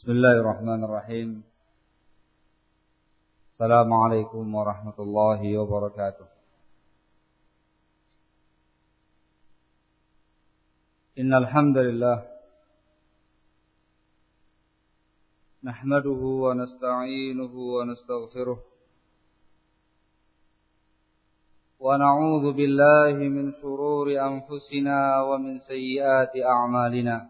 بسم الله الرحمن الرحيم السلام عليكم ورحمة الله وبركاته إن الحمد لله نحمده ونستعينه ونستغفره ونعوذ بالله من شرور أنفسنا ومن سيئات أعمالنا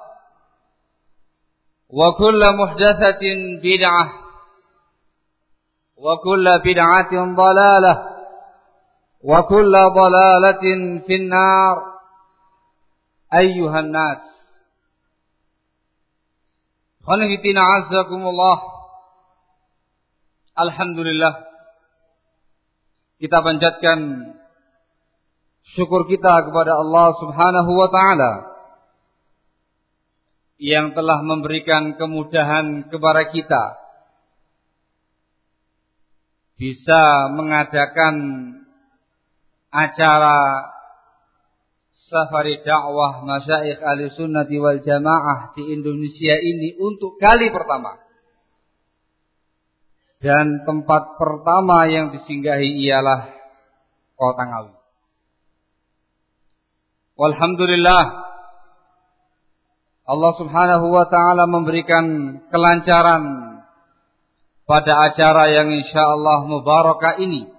وكل محدثة بدعة وكل بدعة ضلالة وكل ضلالة في النار أيها الناس خلقتنا عزكم الله Alhamdulillah kita panjatkan syukur kita kepada Allah Subhanahu wa taala yang telah memberikan kemudahan kepada kita bisa mengadakan acara safari dakwah masyaikh ahli sunnati wal jamaah di Indonesia ini untuk kali pertama. Dan tempat pertama yang disinggahi ialah Kota Ngawi. Walhamdulillah Allah Subhanahu wa taala memberikan kelancaran pada acara yang insyaallah mubarakah ini.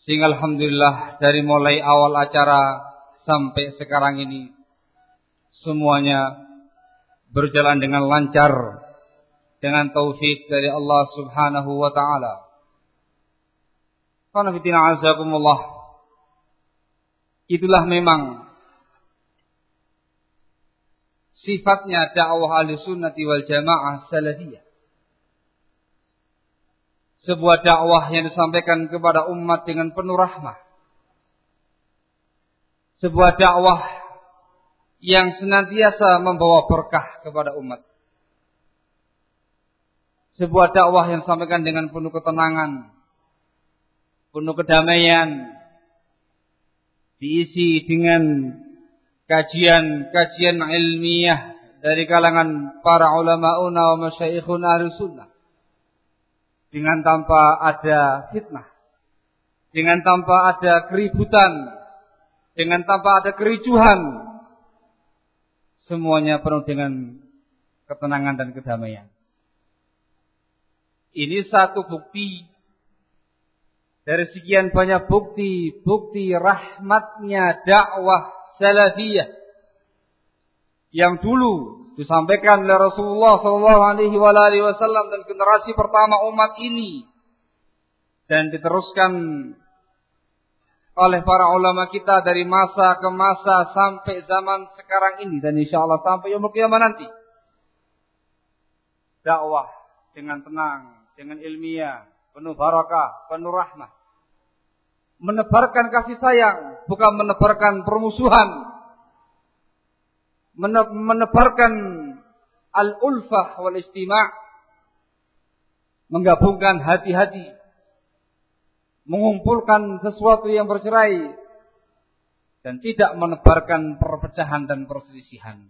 Sehingga alhamdulillah dari mulai awal acara sampai sekarang ini semuanya berjalan dengan lancar dengan taufik dari Allah Subhanahu wa taala. Karena azakumullah. Itulah memang sifatnya dakwah ahli sunnati wal jamaah salafiyah. Sebuah dakwah yang disampaikan kepada umat dengan penuh rahmah. Sebuah dakwah yang senantiasa membawa berkah kepada umat. Sebuah dakwah yang disampaikan dengan penuh ketenangan, penuh kedamaian, diisi dengan kajian-kajian ilmiah dari kalangan para ulama una wa masyaikhun sunnah. Dengan tanpa ada fitnah. Dengan tanpa ada keributan. Dengan tanpa ada kericuhan. Semuanya penuh dengan ketenangan dan kedamaian. Ini satu bukti dari sekian banyak bukti, bukti rahmatnya dakwah salafiyah yang dulu disampaikan oleh Rasulullah Shallallahu Alaihi Wasallam dan generasi pertama umat ini dan diteruskan oleh para ulama kita dari masa ke masa sampai zaman sekarang ini dan insya Allah sampai umur kiamat nanti. Dakwah dengan tenang, dengan ilmiah, penuh barakah, penuh rahmah. Menebarkan kasih sayang, bukan menebarkan permusuhan. Menebarkan al-ulfah wal istima' menggabungkan hati-hati mengumpulkan sesuatu yang bercerai dan tidak menebarkan perpecahan dan perselisihan.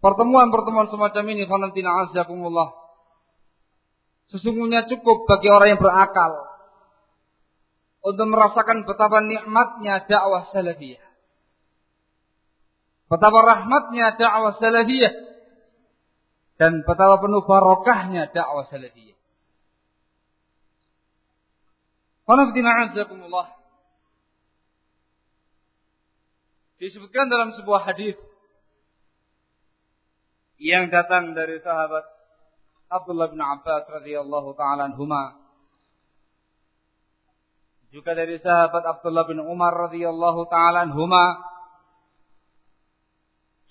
Pertemuan-pertemuan semacam ini khanatina azakumullah sesungguhnya cukup bagi orang yang berakal untuk merasakan betapa nikmatnya dakwah salafiyah. Betapa rahmatnya dakwah salafiyah dan betapa penuh barokahnya dakwah salafiyah. Disebutkan dalam sebuah hadis yang datang dari sahabat Abdullah bin Abbas radhiyallahu taala anhuma juga dari sahabat Abdullah bin Umar radhiyallahu taala anhuma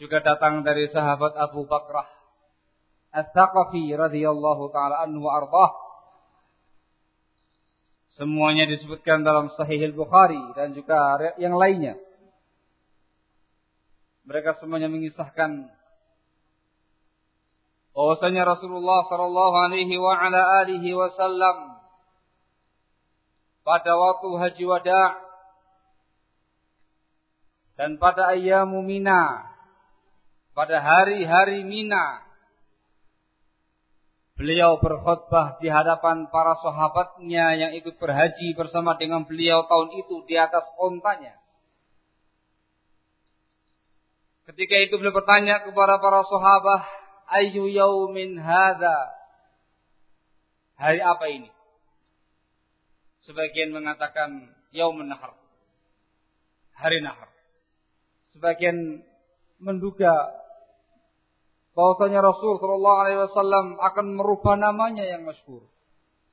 juga datang dari sahabat Abu Bakrah Al-Thaqafi radhiyallahu taala anhu arbah Semuanya disebutkan dalam Sahih Al-Bukhari dan juga yang lainnya. Mereka semuanya mengisahkan bahwasanya Rasulullah sallallahu alaihi wa ala alihi wasallam pada waktu haji wada dan pada ayyamu Mina pada hari-hari Mina Beliau berkhutbah di hadapan para sahabatnya yang ikut berhaji bersama dengan beliau tahun itu di atas ontanya. Ketika itu beliau bertanya kepada para sahabat, "Ayu yaumin hadza?" Hari apa ini? Sebagian mengatakan yaumun nahar. Hari nahar. Sebagian menduga bahwasanya Rasul Shallallahu Alaihi Wasallam akan merubah namanya yang masyhur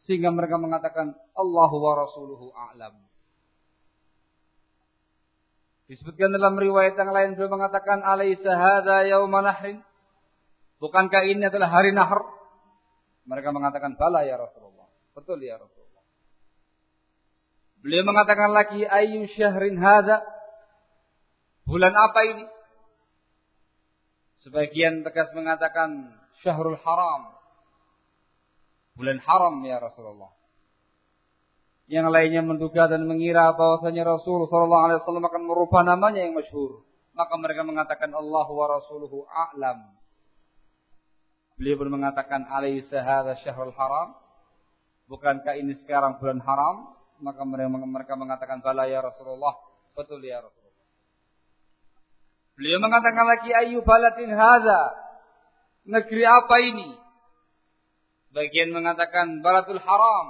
sehingga mereka mengatakan Allahu wa Rasuluhu a'lam. Disebutkan dalam riwayat yang lain beliau mengatakan alaisa hadza yauma nahrin? Bukankah ini adalah hari nahar? Mereka mengatakan bala ya Rasulullah. Betul ya Rasulullah. Beliau mengatakan lagi ayu syahrin hadza? Bulan apa ini? Sebagian tegas mengatakan syahrul haram. Bulan haram ya Rasulullah. Yang lainnya menduga dan mengira bahwasanya Rasul sallallahu alaihi wasallam akan merubah namanya yang masyhur. Maka mereka mengatakan Allah wa rasuluhu a'lam. Beliau pun mengatakan alaihi hadza syahrul haram? Bukankah ini sekarang bulan haram? Maka mereka mengatakan bala ya Rasulullah. Betul ya Rasulullah. Beliau mengatakan lagi ayu balatin haza. Negeri apa ini? Sebagian mengatakan balatul haram.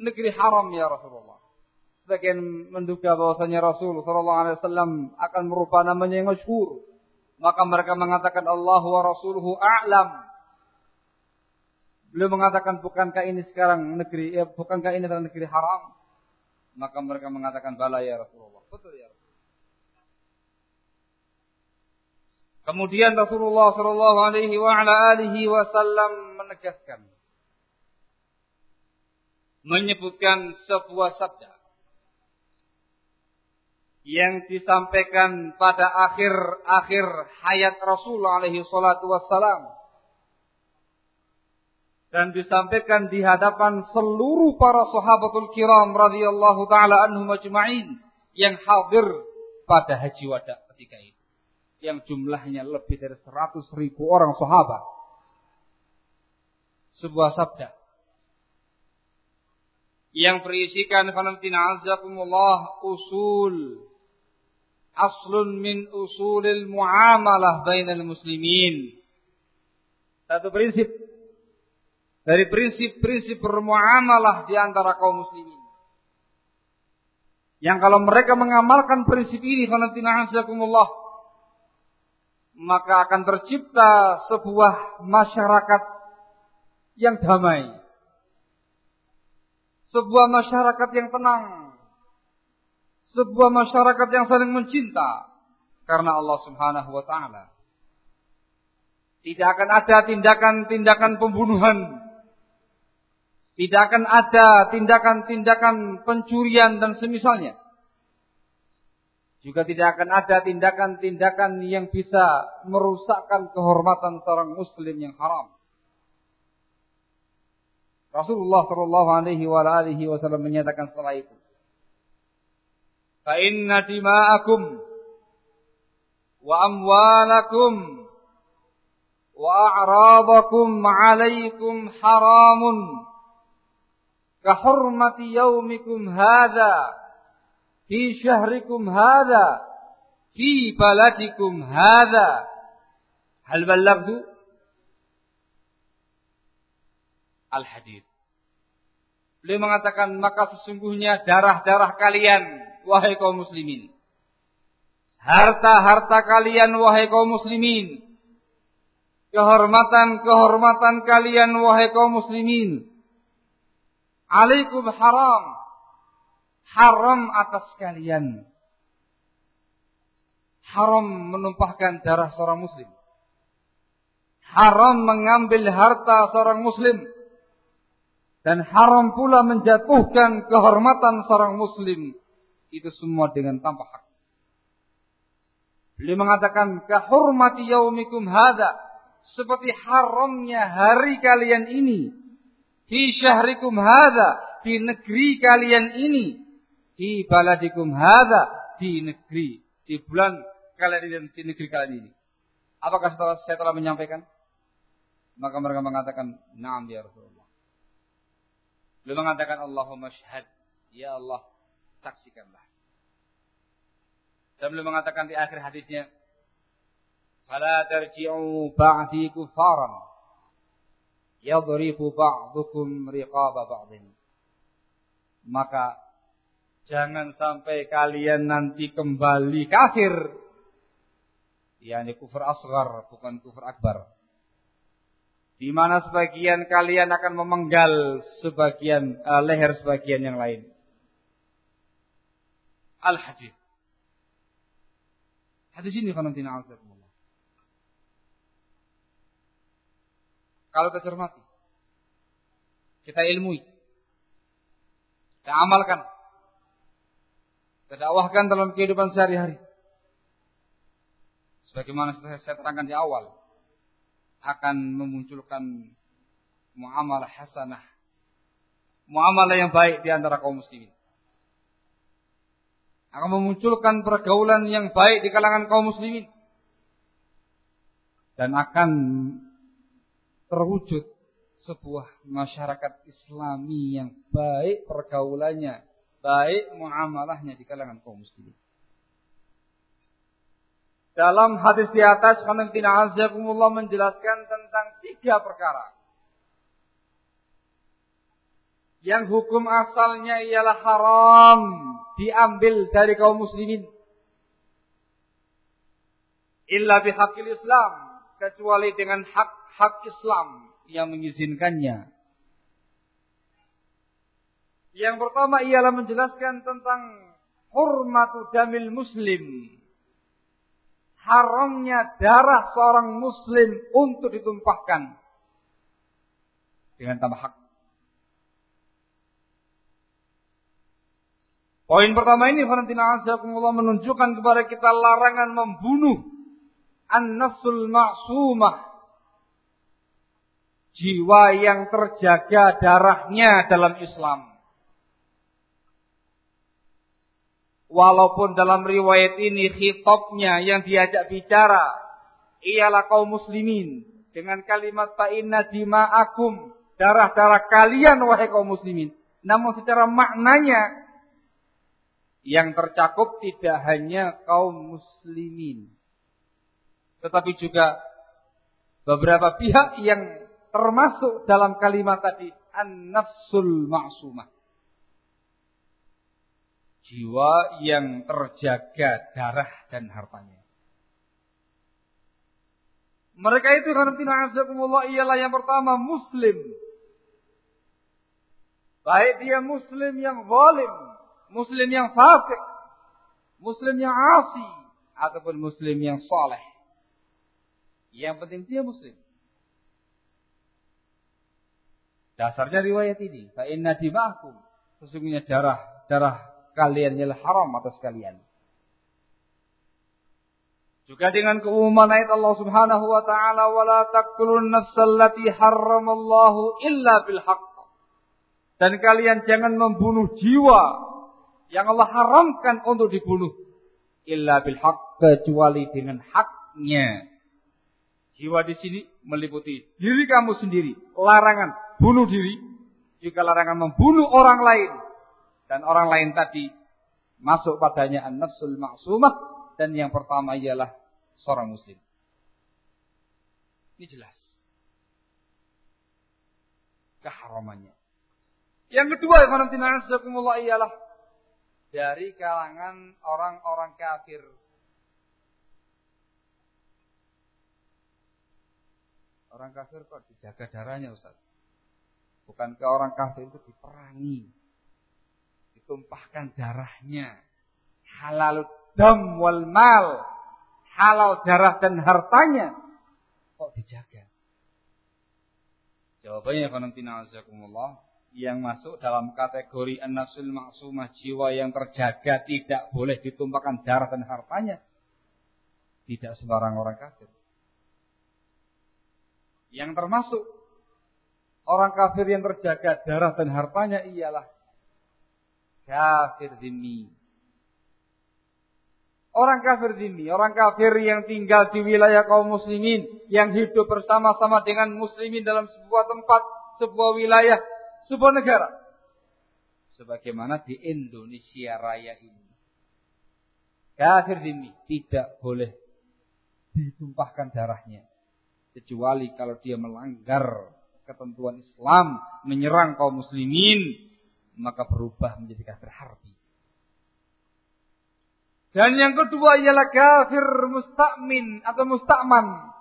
Negeri haram ya Rasulullah. Sebagian menduga bahwasanya Rasul sallallahu alaihi wasallam akan merubah namanya yang masyhur. Maka mereka mengatakan Allah wa rasuluhu a'lam. Beliau mengatakan bukankah ini sekarang negeri ya, bukankah ini adalah negeri haram? Maka mereka mengatakan bala ya Rasulullah. Betul ya Rasulullah. Kemudian Rasulullah Shallallahu Alaihi Wasallam menegaskan, menyebutkan sebuah sabda yang disampaikan pada akhir-akhir hayat Rasulullah Alaihi Wasallam dan disampaikan di hadapan seluruh para sahabatul kiram radhiyallahu taala anhum ajma'in yang hadir pada haji wada ketika itu yang jumlahnya lebih dari seratus ribu orang sahabat. Sebuah sabda yang berisikan fanatina azakumullah usul aslun min usulil muamalah bainal muslimin. Satu prinsip dari prinsip-prinsip bermuamalah di antara kaum muslimin. Yang kalau mereka mengamalkan prinsip ini maka akan tercipta sebuah masyarakat yang damai. sebuah masyarakat yang tenang, sebuah masyarakat yang saling mencinta karena Allah Subhanahu wa taala. Tidak akan ada tindakan-tindakan pembunuhan. Tidak akan ada tindakan-tindakan pencurian dan semisalnya. Juga tidak akan ada tindakan-tindakan yang bisa merusakkan kehormatan seorang muslim yang haram. Rasulullah Shallallahu Alaihi Wasallam menyatakan setelah itu, "Fa inna dima'akum wa amwalakum wa a'radakum 'alaikum haramun ka hurmati yaumikum hadha fi syahrikum hadha fi baladikum hadha." Hal ballagtu? Al-Hadid. Beliau mengatakan, maka sesungguhnya darah-darah kalian, wahai kaum muslimin. Harta-harta kalian, wahai kaum muslimin. Kehormatan-kehormatan kalian, wahai kaum muslimin. Alaikum haram. Haram atas kalian. Haram menumpahkan darah seorang muslim. Haram mengambil harta seorang muslim dan haram pula menjatuhkan kehormatan seorang muslim itu semua dengan tanpa hak. Beliau mengatakan kehormati yaumikum hada seperti haramnya hari kalian ini di syahrikum hada di negeri kalian ini di baladikum hada di negeri di bulan kalian di negeri kalian ini. Apakah setelah saya telah menyampaikan? Maka mereka mengatakan, "Na'am ya Rasulullah." Beliau mengatakan Allahumma syahad. Ya Allah, saksikanlah. Dan beliau mengatakan di akhir hadisnya, "Fala tarji'u ba'di kufaran yadribu ba'dukum riqaba ba'din." Maka jangan sampai kalian nanti kembali kafir. Yani kufur asgar, bukan kufur akbar di mana sebagian kalian akan memenggal sebagian uh, leher sebagian yang lain. Al hadis. Ini karantina azakumullah. Kalau kita cermati, kita ilmui, kita amalkan, kita dakwahkan dalam kehidupan sehari-hari. Sebagaimana saya terangkan di awal, akan memunculkan muamalah hasanah. Muamalah yang baik di antara kaum muslimin. Akan memunculkan pergaulan yang baik di kalangan kaum muslimin. Dan akan terwujud sebuah masyarakat islami yang baik pergaulannya, baik muamalahnya di kalangan kaum muslimin. Dalam hadis di atas, Khanatina Azzaikumullah menjelaskan tentang tiga perkara. Yang hukum asalnya ialah haram diambil dari kaum muslimin. Illa bihaqil Islam. Kecuali dengan hak-hak Islam yang mengizinkannya. Yang pertama ialah menjelaskan tentang hurmatu damil muslim haramnya darah seorang muslim untuk ditumpahkan dengan tambah hak. Poin pertama ini menunjukkan kepada kita larangan membunuh an-nafsul ma'sumah. Jiwa yang terjaga darahnya dalam Islam. Walaupun dalam riwayat ini khitabnya yang diajak bicara ialah kaum muslimin dengan kalimat fa'inna dima'akum darah-darah kalian wahai kaum muslimin. Namun secara maknanya yang tercakup tidak hanya kaum muslimin tetapi juga beberapa pihak yang termasuk dalam kalimat tadi an-nafsul ma'sumah jiwa yang terjaga darah dan hartanya. Mereka itu karena ialah yang pertama muslim. Baik dia muslim yang zalim, muslim yang fasik, muslim yang asi, ataupun muslim yang soleh. Yang penting dia muslim. Dasarnya riwayat ini. Fa inna. Sesungguhnya darah darah kalian ialah haram atas kalian. Juga dengan keumuman ayat Allah Subhanahu wa taala wala taqtulun nafsal lati harramallahu illa bil. Dan kalian jangan membunuh jiwa yang Allah haramkan untuk dibunuh illa bil kecuali dengan haknya. Jiwa di sini meliputi diri kamu sendiri, larangan bunuh diri, juga larangan membunuh orang lain dan orang lain tadi masuk padanya an-nafsul maksumah dan yang pertama ialah seorang muslim. Ini jelas. Keharamannya. Yang kedua, Ikhwanatina'izakumullah ialah dari kalangan orang-orang kafir. Orang kafir kok dijaga darahnya Ustaz? Bukankah orang kafir itu diperangi? Ditumpahkan darahnya. Halalut dam wal mal, halal darah dan hartanya kok dijaga? Jawabannya konantina azakumullah yang masuk dalam kategori an-nafsul maksumah jiwa yang terjaga tidak boleh ditumpahkan darah dan hartanya tidak sembarang orang kafir. Yang termasuk orang kafir yang terjaga darah dan hartanya ialah kafir dini Orang kafir ini, orang kafir yang tinggal di wilayah kaum muslimin, yang hidup bersama-sama dengan muslimin dalam sebuah tempat, sebuah wilayah, sebuah negara. Sebagaimana di Indonesia Raya ini. Kafir ini tidak boleh ditumpahkan darahnya. Kecuali kalau dia melanggar ketentuan Islam, menyerang kaum muslimin, maka berubah menjadi kafir harbi. Dan yang kedua ialah kafir mustakmin atau mustakman.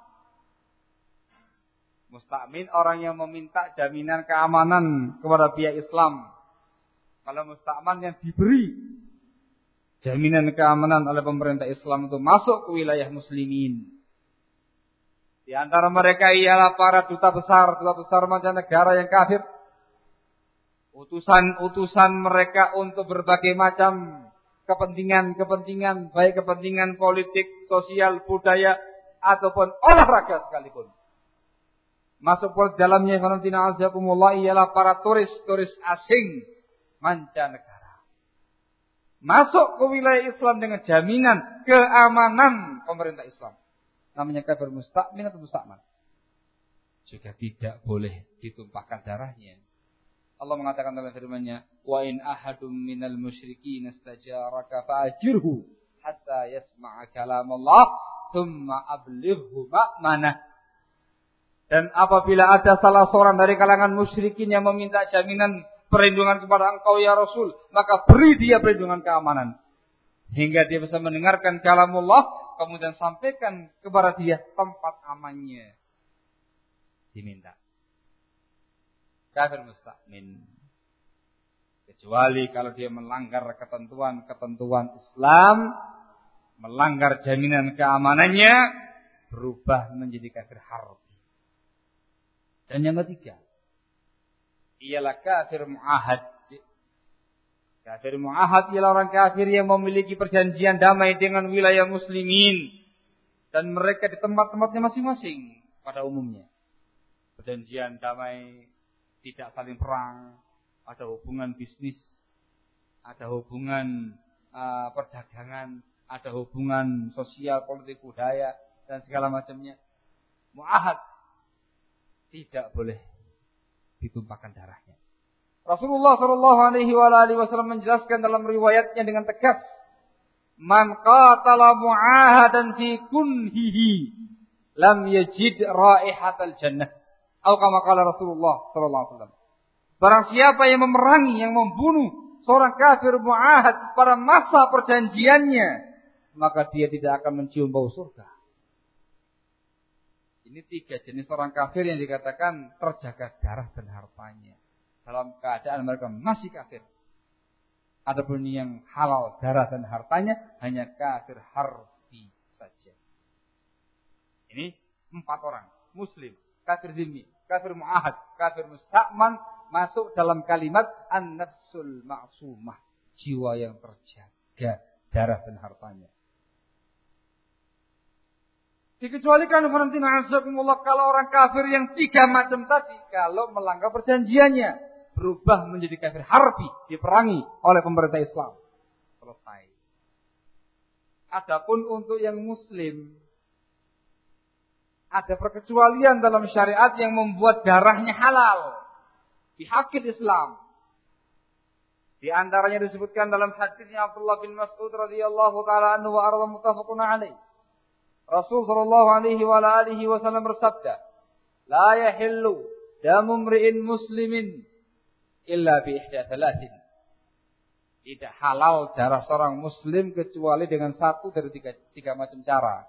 Mustakmin orang yang meminta jaminan keamanan kepada pihak Islam. Kalau mustakman yang diberi jaminan keamanan oleh pemerintah Islam untuk masuk ke wilayah muslimin. Di antara mereka ialah para duta besar, duta besar mancanegara yang kafir. Utusan-utusan mereka untuk berbagai macam kepentingan-kepentingan baik kepentingan politik, sosial, budaya ataupun olahraga sekalipun. Masuk ke dalamnya Valentina Azakumullah ialah para turis-turis asing mancanegara. Masuk ke wilayah Islam dengan jaminan keamanan pemerintah Islam. Namanya kafir mustakmin atau mustakman. Juga tidak boleh ditumpahkan darahnya Allah mengatakan dalam firman-Nya, "Wa in ahadum minal musyrikin istajaraka fa'ajirhu hatta yasma'a kalam Allah, thumma ablighu ma'manah." Dan apabila ada salah seorang dari kalangan musyrikin yang meminta jaminan perlindungan kepada engkau ya Rasul, maka beri dia perlindungan keamanan. Hingga dia bisa mendengarkan kalam Allah, kemudian sampaikan kepada dia tempat amannya. Diminta kafir mustakmin. Kecuali kalau dia melanggar ketentuan-ketentuan Islam, melanggar jaminan keamanannya, berubah menjadi kafir harbi. Dan yang ketiga, ialah kafir mu'ahad. Kafir mu'ahad ialah orang kafir yang memiliki perjanjian damai dengan wilayah muslimin. Dan mereka di tempat-tempatnya masing-masing pada umumnya. Perjanjian damai tidak saling perang, ada hubungan bisnis, ada hubungan uh, perdagangan, ada hubungan sosial, politik, budaya dan segala macamnya. Mu'ahad tidak boleh ditumpahkan darahnya. Rasulullah Shallallahu Alaihi Wasallam menjelaskan dalam riwayatnya dengan tegas, "Man qatala mu'ahadan fi kunhihi lam yajid raihatal jannah." Atau kama kala Rasulullah sallallahu alaihi wasallam. Barang siapa yang memerangi, yang membunuh seorang kafir mu'ahad pada masa perjanjiannya, maka dia tidak akan mencium bau surga. Ini tiga jenis orang kafir yang dikatakan terjaga darah dan hartanya. Dalam keadaan mereka masih kafir. Adapun yang halal darah dan hartanya hanya kafir harfi saja. Ini empat orang. Muslim, kafir zimmi, kafir mu'ahad, kafir musta'man masuk dalam kalimat an-nafsul ma'sumah. Jiwa yang terjaga darah dan hartanya. Dikecualikan kalau orang kafir yang tiga macam tadi. Kalau melanggar perjanjiannya. Berubah menjadi kafir harbi. Diperangi oleh pemerintah Islam. Selesai. Adapun untuk yang muslim. Ada perkecualian dalam syariat yang membuat darahnya halal. Dihakil Islam. Di antaranya disebutkan dalam hadisnya Abdullah bin Mas'ud radhiyallahu taala anhu wa arda muttafaqun alaih. Rasul sallallahu alaihi wa alihi wasallam bersabda, "La yahillu damu mri'in muslimin illa bi ihda thalathin." Tidak halal darah seorang muslim kecuali dengan satu dari tiga, tiga macam cara.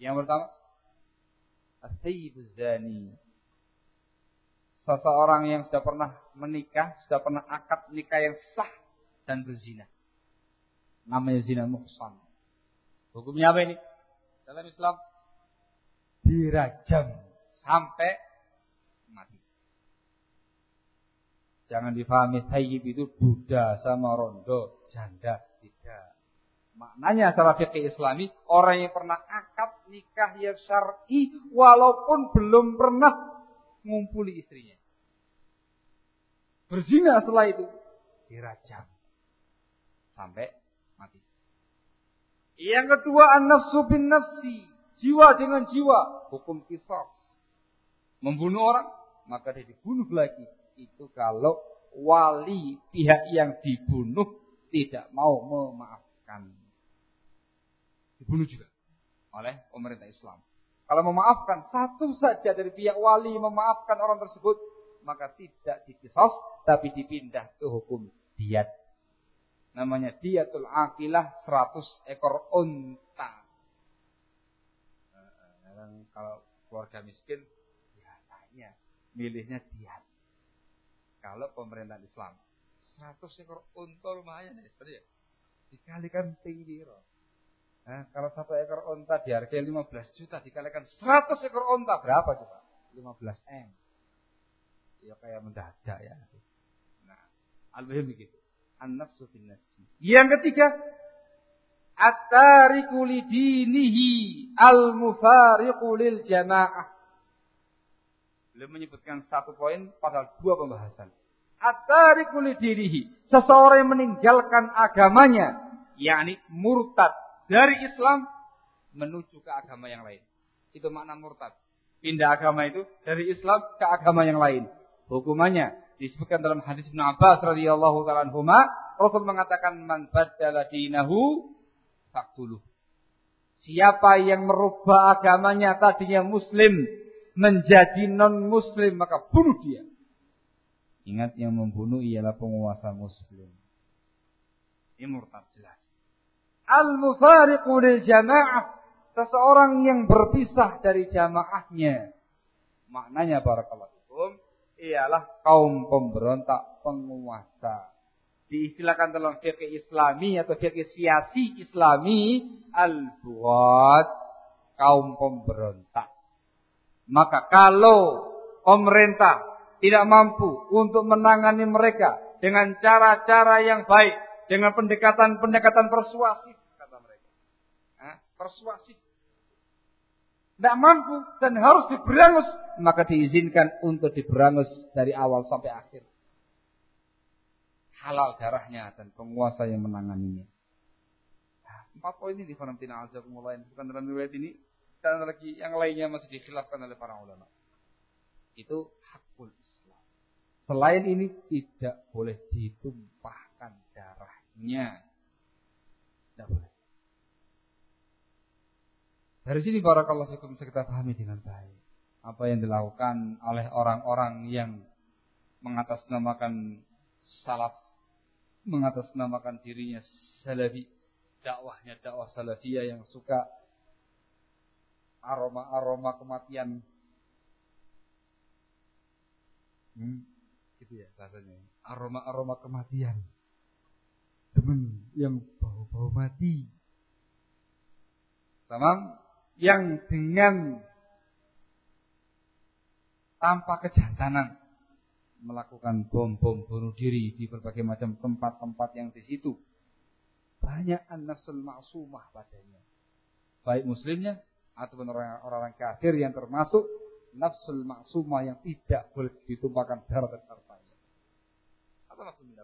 Yang pertama, asyibuz zani. Seseorang yang sudah pernah menikah, sudah pernah akad nikah yang sah dan berzina. Namanya zina muhsan. Hukumnya apa ini? dalam Islam dirajam sampai mati. Jangan difahami tayyib itu Buddha sama rondo, janda, tidak. Maknanya secara fikih Islami, orang yang pernah akad nikah yang syar'i walaupun belum pernah ngumpuli istrinya. Berzina setelah itu dirajam sampai mati. Yang kedua an-nafsu bin nafsi. Jiwa dengan jiwa. Hukum kisos. Membunuh orang. Maka dia dibunuh lagi. Itu kalau wali pihak yang dibunuh tidak mau memaafkan. Dibunuh juga oleh pemerintah Islam. Kalau memaafkan satu saja dari pihak wali memaafkan orang tersebut, maka tidak dikisos, tapi dipindah ke hukum diat namanya diatul akilah 100 ekor unta. Nah, kalau keluarga miskin biasanya milihnya diat. Kalau pemerintahan Islam 100 ekor unta lumayan ya, ya. Dikalikan tinggi loh. Nah, kalau satu ekor unta dihargai 15 juta dikalikan 100 ekor unta berapa coba? 15 M. Ya kayak mendadak ya. Nah, al-muhim begitu. An-nafsu bin. Yang ketiga, at-tariku al-mufariqu lil jamaah. Beliau menyebutkan satu poin pada dua pembahasan. At-tariku lidinihi. Seseorang yang meninggalkan agamanya. yakni murtad dari Islam menuju ke agama yang lain. Itu makna murtad. Pindah agama itu dari Islam ke agama yang lain. Hukumannya disebutkan dalam hadis Ibnu Abbas radhiyallahu taala Rasul mengatakan man badala dinahu faqtuluh. Siapa yang merubah agamanya tadinya muslim menjadi non muslim maka bunuh dia. Ingat yang membunuh ialah penguasa muslim. Ini murtad jelas. Al-mufariqu lil jamaah. Seseorang yang berpisah dari jamaahnya. Maknanya barakallahu fikum ialah kaum pemberontak penguasa. Diistilahkan dalam fikih Islami atau fikih siasi Islami al-buat kaum pemberontak. Maka kalau pemerintah tidak mampu untuk menangani mereka dengan cara-cara yang baik, dengan pendekatan-pendekatan persuasif kata mereka. persuasif tidak mampu dan harus diberangus, maka diizinkan untuk diberangus dari awal sampai akhir. Halal darahnya dan penguasa yang menanganinya. Nah, empat poin ini di Valentina Azakumullah yang bukan dalam riwayat ini. Dan lagi yang lainnya masih dikhilafkan oleh para ulama. Itu hakul Islam. Selain ini tidak boleh ditumpahkan darahnya. Tidak boleh. Dari sini barakallahu fikum bisa kita pahami dengan baik. Apa yang dilakukan oleh orang-orang yang mengatasnamakan salaf, mengatasnamakan dirinya salafi, dakwahnya dakwah salafiyah yang suka aroma-aroma kematian. Hmm. gitu ya rasanya. Aroma-aroma kematian. Teman yang bau-bau mati. Tamam? Yang dengan tanpa kejantanan melakukan bom-bom bunuh diri di berbagai macam tempat-tempat yang di situ. Banyak an-nafsul ma'sumah padanya. Baik muslimnya ataupun orang-orang kafir yang termasuk nafsul maksumah yang tidak boleh ditumpahkan darah dan hartanya. Apa maksudnya?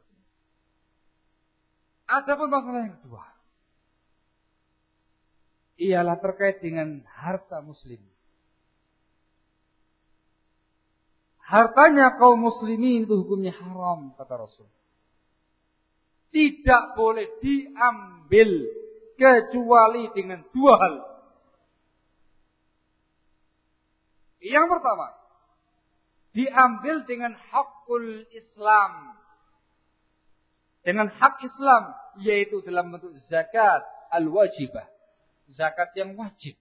Ada pun masalah yang kedua. Ialah terkait dengan harta muslim. Hartanya kaum muslimin itu hukumnya haram, kata Rasul. Tidak boleh diambil kecuali dengan dua hal. Yang pertama, diambil dengan hakul Islam. Dengan hak Islam, yaitu dalam bentuk zakat al-wajibah. Zakat yang wajib.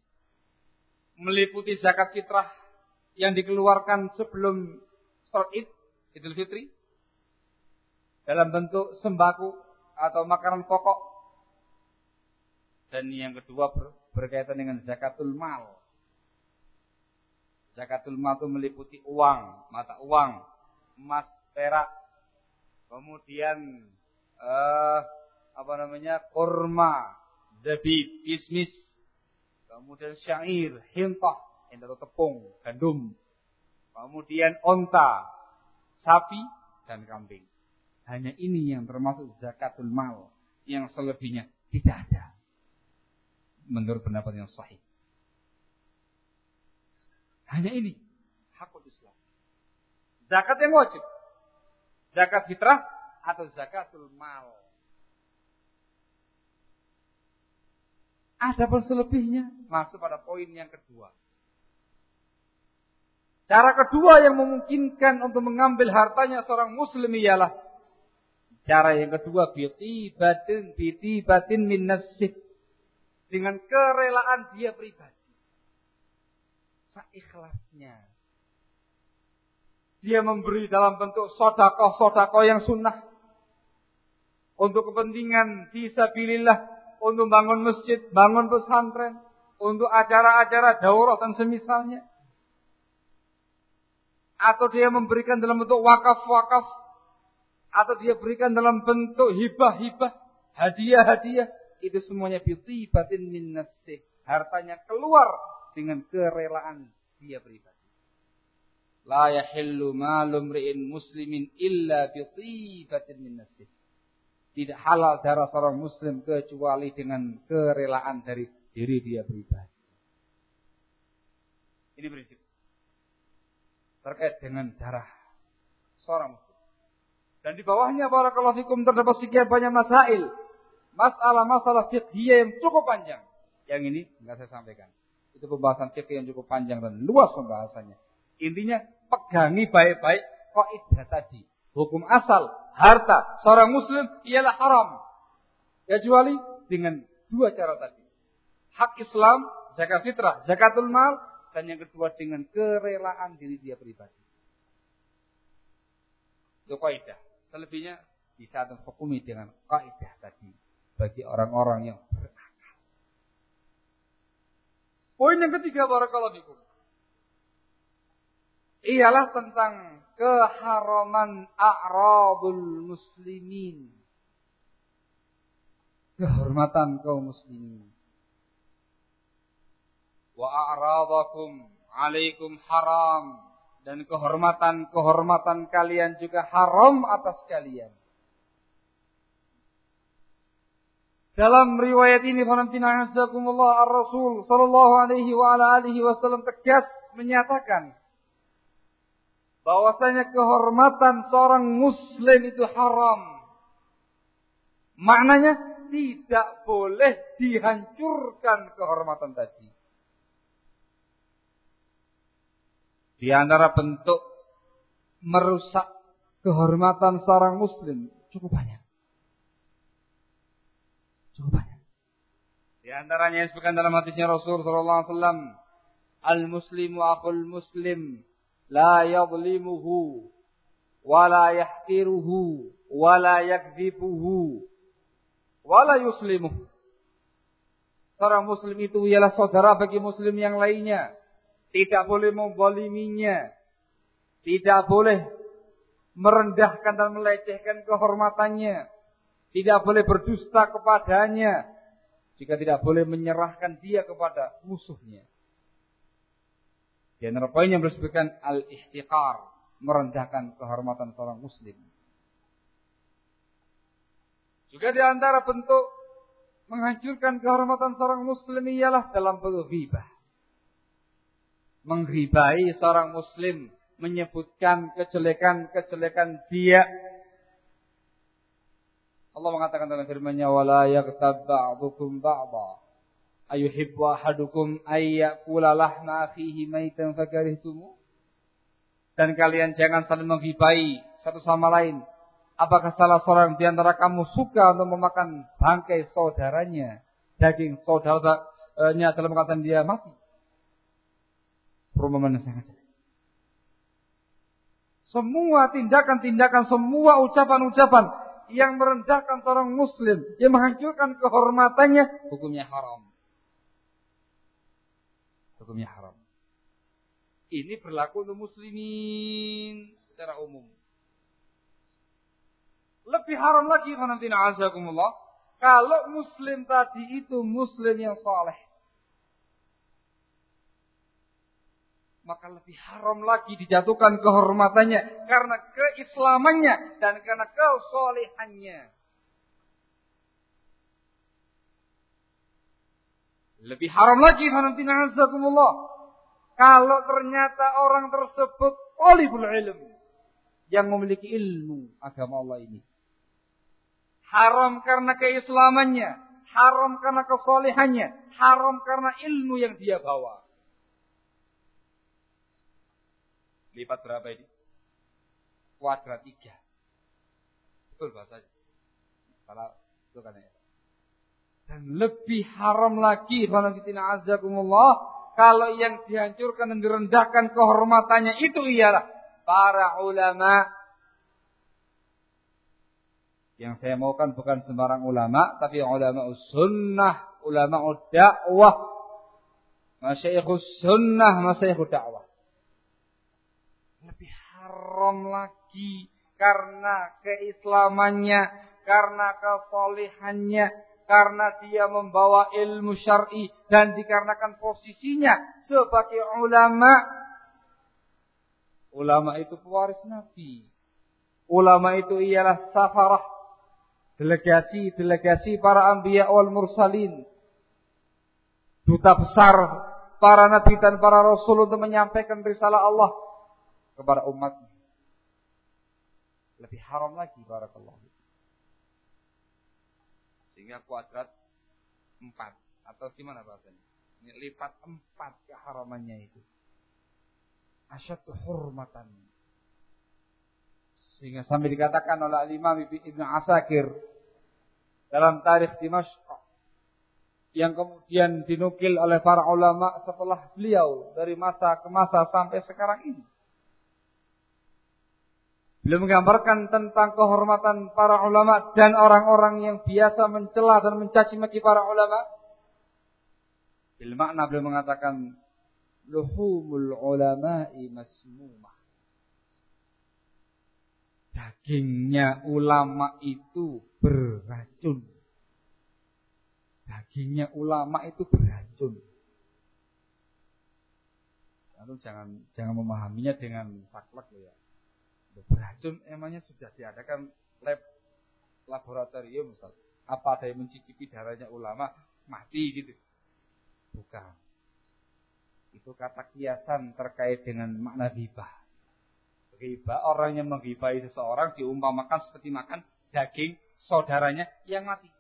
Meliputi zakat fitrah yang dikeluarkan sebelum sholat id, idul fitri, dalam bentuk sembako atau makanan pokok. Dan yang kedua ber, berkaitan dengan zakatul mal. Zakatul mal itu meliputi uang, mata uang, emas, perak, kemudian uh, apa namanya kurma, zabib, kismis, kemudian syair, hintah, atau tepung, gandum, kemudian onta, sapi, dan kambing. Hanya ini yang termasuk zakatul mal. Yang selebihnya tidak ada. Menurut pendapat yang sahih. Hanya ini. Hakul Islam. Zakat yang wajib. Zakat fitrah atau zakatul mal. Ada pun selebihnya masuk pada poin yang kedua. Cara kedua yang memungkinkan untuk mengambil hartanya seorang muslim ialah cara yang kedua biti batin biti batin min dengan kerelaan dia pribadi. Seikhlasnya. Dia memberi dalam bentuk sodakoh-sodakoh yang sunnah. Untuk kepentingan visabilillah. Untuk bangun masjid, bangun pesantren. Untuk acara-acara daurah dan semisalnya atau dia memberikan dalam bentuk wakaf-wakaf atau dia berikan dalam bentuk hibah-hibah, hadiah-hadiah, itu semuanya batin min nasih. Hartanya keluar dengan kerelaan dia pribadi. La yahillu malum ri'in muslimin illa biti batin min nasih. Tidak halal darah seorang muslim kecuali dengan kerelaan dari diri dia pribadi. Ini prinsip terkait dengan darah seorang muslim. Dan di bawahnya para fikum terdapat sekian banyak masail. Masalah-masalah fiqhiyah yang cukup panjang. Yang ini enggak saya sampaikan. Itu pembahasan fikih yang cukup panjang dan luas pembahasannya. Intinya pegangi baik-baik kaidah tadi. Hukum asal harta seorang muslim ialah haram. Kecuali dengan dua cara tadi. Hak Islam, zakat fitrah, zakatul mal dan yang kedua dengan kerelaan diri dia pribadi. Itu kaidah. Selebihnya bisa terhukumi dengan kaidah tadi bagi orang-orang yang. Poin yang ketiga barakallahu fikum. Ialah tentang keharaman a'rabul muslimin. Kehormatan kaum muslimin wa a'radakum alaikum haram dan kehormatan-kehormatan kalian juga haram atas kalian. Dalam riwayat ini Fanantina Hasakumullah Ar-Rasul Sallallahu alaihi wa ala wasallam tegas menyatakan bahwasanya kehormatan seorang muslim itu haram. Maknanya tidak boleh dihancurkan kehormatan tadi. Di antara bentuk merusak kehormatan seorang muslim cukup banyak. Cukup banyak. Di antaranya yang disebutkan dalam hadisnya Rasul sallallahu alaihi wasallam, "Al-muslimu akhul muslim, la yadhlimuhu wala yahqiruhu wala yakdzibuhu wala yuslimuh. Seorang muslim itu ialah saudara bagi muslim yang lainnya. Tidak boleh memboliminya. Tidak boleh merendahkan dan melecehkan kehormatannya. Tidak boleh berdusta kepadanya. Jika tidak boleh menyerahkan dia kepada musuhnya. Di antara poin yang disebutkan al-ihtiqar, merendahkan kehormatan seorang muslim. Juga di antara bentuk menghancurkan kehormatan seorang muslim ialah dalam bentuk ghibah. Menghibai seorang muslim, menyebutkan kejelekan-kejelekan dia. Allah mengatakan dalam firman-Nya wala yaghtab ba'dukum ba'dha. Ayuhibbu ahadukum ayyakula lahna akhihi maitan fakarihtumu. Dan kalian jangan saling menghibai satu sama lain. Apakah salah seorang di antara kamu suka untuk memakan bangkai saudaranya? Daging saudaranya dalam kata dia mati? Perumpamaan yang sangat jelek. Semua tindakan-tindakan semua ucapan-ucapan yang merendahkan seorang muslim yang menghancurkan kehormatannya hukumnya haram hukumnya haram. Ini berlaku untuk muslimin secara umum. Lebih haram lagi. Kalau muslim tadi itu muslim yang soleh. Maka lebih haram lagi dijatuhkan kehormatannya. Karena keislamannya dan karena kesolehannya. Lebih haram lagi Kalau ternyata orang tersebut olibul ilm. Yang memiliki ilmu agama Allah ini. Haram karena keislamannya. Haram karena kesolehannya. Haram karena ilmu yang dia bawa. Lipat berapa ini? Kuadrat tiga. Betul bahasanya. Salah, itu kan ya. Dan lebih haram lagi, azakumullah, kalau yang dihancurkan dan direndahkan kehormatannya itu ialah para ulama. Yang saya maukan bukan sembarang ulama, tapi ulama sunnah, ulama dakwah, masyaikhus sunnah, masyaikh dakwah. Lebih haram lagi karena keislamannya, karena kesolihannya, karena dia membawa ilmu syar'i dan dikarenakan posisinya sebagai ulama. Ulama itu pewaris Nabi. Ulama itu ialah safarah delegasi-delegasi para anbiya wal mursalin. Duta besar para nabi dan para rasul untuk menyampaikan risalah Allah kepada umatnya. Lebih haram lagi barakallahu sehingga kuadrat 4 atau gimana bahasanya? Ini lipat 4 keharamannya itu. Asyadu hurmatan. Sehingga sampai dikatakan oleh Imam Ibn Asakir dalam tarikh Dimashq yang kemudian dinukil oleh para ulama setelah beliau dari masa ke masa sampai sekarang ini. Beliau menggambarkan tentang kehormatan para ulama dan orang-orang yang biasa mencela dan mencaci maki para ulama. Bil makna beliau mengatakan luhumul ulama'i masmumah. Dagingnya ulama itu beracun. Dagingnya ulama itu beracun. Lalu jangan jangan memahaminya dengan saklek ya beracun emangnya sudah diadakan lab laboratorium misal apa ada yang mencicipi darahnya ulama? Mati gitu. Bukan. Itu kata kiasan terkait dengan makna hibah hibah orang yang menghibahi seseorang diumpamakan seperti makan daging saudaranya yang mati.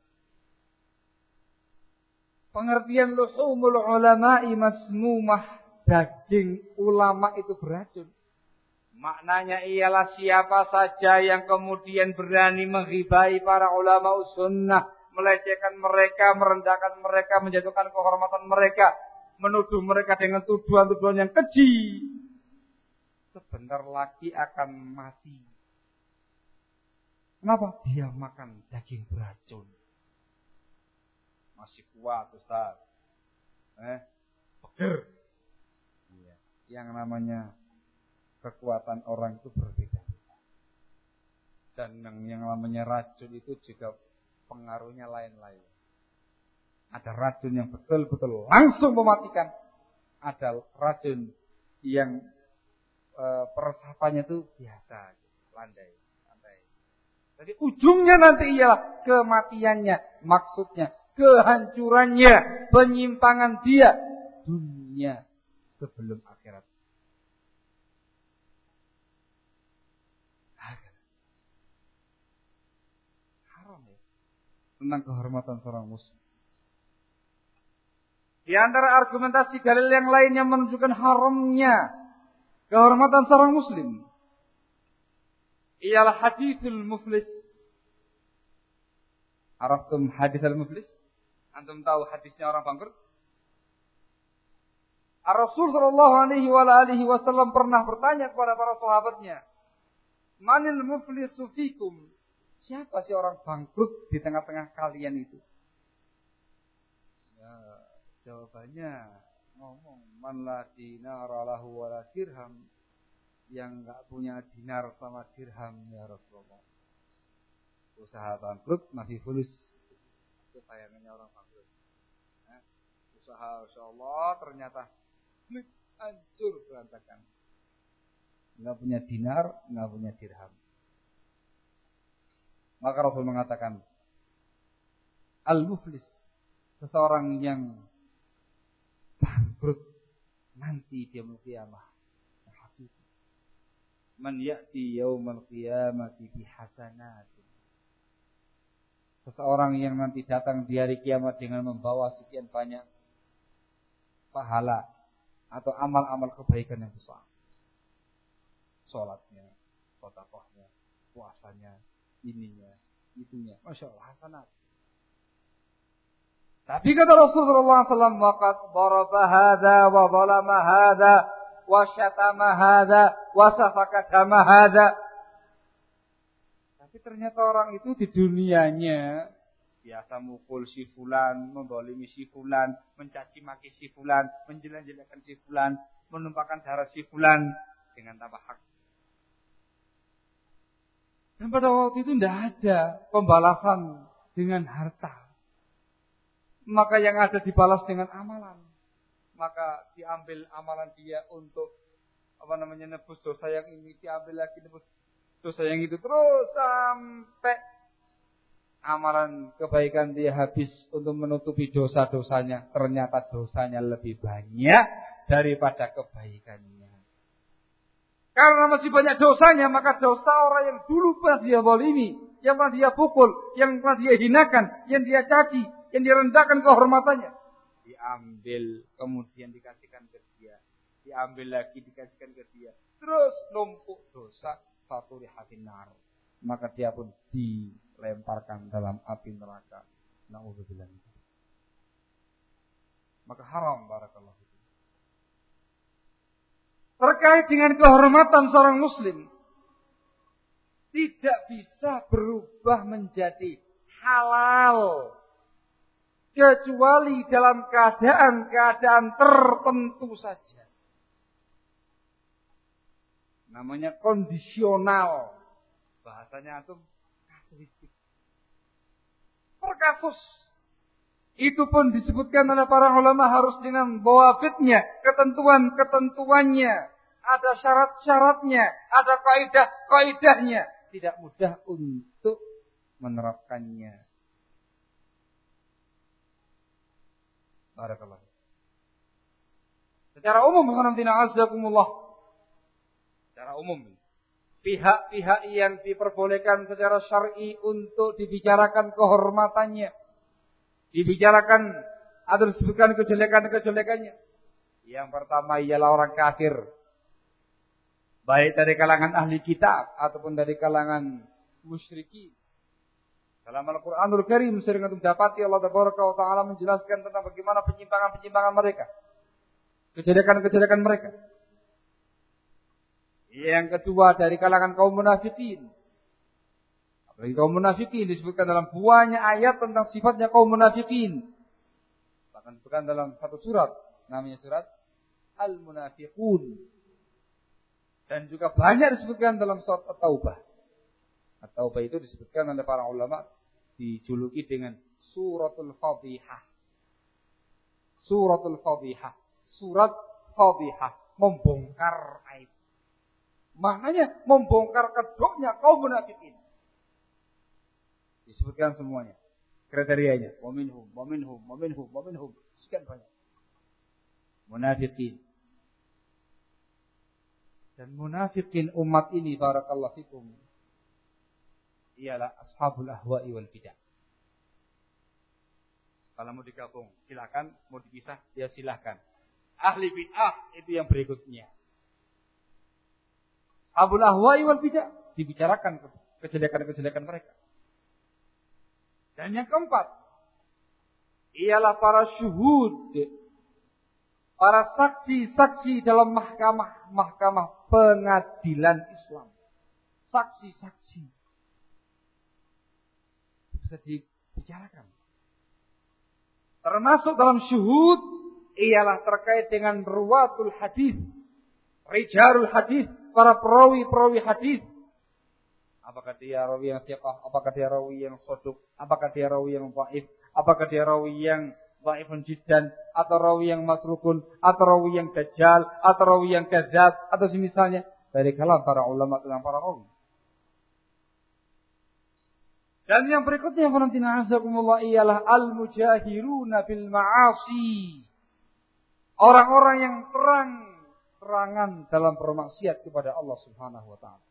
Pengertian luhumul ulama'i masmumah daging ulama itu beracun Maknanya ialah siapa saja yang kemudian berani menghibai para ulama sunnah, melecehkan mereka, merendahkan mereka, menjatuhkan kehormatan mereka, menuduh mereka dengan tuduhan-tuduhan yang keji. Sebentar lagi akan mati. Kenapa? Dia makan daging beracun. Masih kuat Ustaz. Eh, peger. Iya. Yang namanya kekuatan orang itu berbeda. Dan yang, yang namanya racun itu juga pengaruhnya lain-lain. Ada racun yang betul-betul langsung mematikan. Ada racun yang e, peresapannya itu biasa, landai. Jadi ujungnya nanti ialah kematiannya, maksudnya kehancurannya, penyimpangan dia dunia sebelum akhirat. Haram ya. Tentang kehormatan seorang muslim. Di antara argumentasi dalil yang lainnya menunjukkan haramnya kehormatan seorang muslim ialah hadithul muflis. Araftum hadis al-muflis? Antum tahu hadisnya orang bangkrut? Rasul Shallallahu Alaihi Wasallam pernah bertanya kepada para sahabatnya, Manil muflisu fikum? Siapa sih orang bangkrut di tengah-tengah kalian itu? Ya, jawabannya ngomong man la dinara lahu wala dirham yang nggak punya dinar sama dirham ya Rasulullah. Usaha bangkrut masih fulus. Itu bayangannya orang bangkrut. Nah, usaha Insya Allah ternyata hancur berantakan. Nggak punya dinar, nggak punya dirham. Maka Rasul mengatakan, Al-Muflis, seseorang yang bangkrut nanti dia kiamah man ya'ti yaumal qiyamati bi hasanatin. Seseorang yang nanti datang di hari kiamat dengan membawa sekian banyak pahala atau amal-amal kebaikan yang besar. Salatnya, sedekahnya, puasanya, ininya, itunya. Masya Allah, hasanat. Tapi kata Rasulullah SAW, waqad daraba hadha wa zalama hadha wa syatama hadza wa safaka hadza. Tapi ternyata orang itu di dunianya biasa mukul si fulan, membolimi si fulan, mencaci maki si fulan, menjelek-jelekan si fulan, menumpahkan darah si fulan dengan tanpa hak. Dan pada waktu itu tidak ada pembalasan dengan harta. Maka yang ada dibalas dengan amalan. Maka diambil amalan dia untuk apa namanya nebus dosa yang ini. Diambil lagi nebus dosa yang itu. Terus sampai amalan kebaikan dia habis untuk menutupi dosa-dosanya. Ternyata dosanya lebih banyak daripada kebaikannya karena masih banyak dosanya maka dosa orang yang dulu pernah dia bolimi yang pernah dia pukul yang pernah dia hinakan yang dia caci yang dia rendahkan kehormatannya diambil, kemudian dikasihkan ke dia, diambil lagi dikasihkan ke dia, terus numpuk dosa satu hati nar. Maka dia pun dilemparkan dalam api neraka. Nauzubillah. Maka haram barakallahu Terkait dengan kehormatan seorang muslim tidak bisa berubah menjadi halal kecuali dalam keadaan-keadaan tertentu saja. Namanya kondisional. Bahasanya itu kasuistik. Per kasus. Itu pun disebutkan oleh para ulama harus dengan bawabitnya, ketentuan-ketentuannya, ada syarat-syaratnya, ada kaidah-kaidahnya. Tidak mudah untuk menerapkannya. Barakallah. Secara umum. Secara umum. Pihak-pihak yang diperbolehkan secara syar'i untuk dibicarakan kehormatannya. Dibicarakan atau disebutkan kejelekan-kejelekannya. Yang pertama ialah orang kafir. Baik dari kalangan ahli kitab ataupun dari kalangan musyrikin. Dalam Al-Quranul Karim sering untuk dapati Allah Taala menjelaskan tentang bagaimana penyimpangan-penyimpangan mereka. Kejelekan-kejelekan mereka. Yang kedua dari kalangan kaum munafikin. Bagi kaum munafikin disebutkan dalam banyak ayat tentang sifatnya kaum munafikin. Bahkan disebutkan dalam satu surat, namanya surat Al-Munafiqun. Dan juga banyak disebutkan dalam surat At-Taubah. At-Taubah itu disebutkan oleh para ulama dijuluki dengan suratul fadihah. Suratul fadihah. Surat fadihah. Membongkar aib. Maknanya membongkar kedoknya kaum munafikin. Disebutkan semuanya. Kriterianya. Waminhum, waminhum, waminhum, waminhum. Sekian banyak. Munafikin. Dan munafikin umat ini barakallahu fikum. Ialah ashabul ahwa'i wal bidah. Kalau mau digabung, silakan. Mau dipisah, ya silakan. Ahli bid'ah itu yang berikutnya. Ashabul ahwa'i wal bidah dibicarakan kejelekan-kejelekan mereka. Dan yang keempat, ialah para syuhud, para saksi-saksi dalam mahkamah-mahkamah pengadilan Islam. Saksi-saksi. Bisa dibicarakan. Termasuk dalam syuhud ialah terkait dengan ruwatul hadis, rijarul hadis, para perawi-perawi hadis Apakah dia rawi yang siqah? Apakah dia rawi yang soduk? Apakah dia rawi yang baif? Apakah dia rawi yang baifun jiddan? Atau rawi yang masrukun? Atau rawi yang dajjal? Atau rawi yang kazab? Atau semisalnya. Dari kalam para ulama tentang para rawi. Dan yang berikutnya yang azakumullah ialah al-mujahiruna bil ma'asi. Orang-orang yang terang terangan dalam bermaksiat kepada Allah Subhanahu wa taala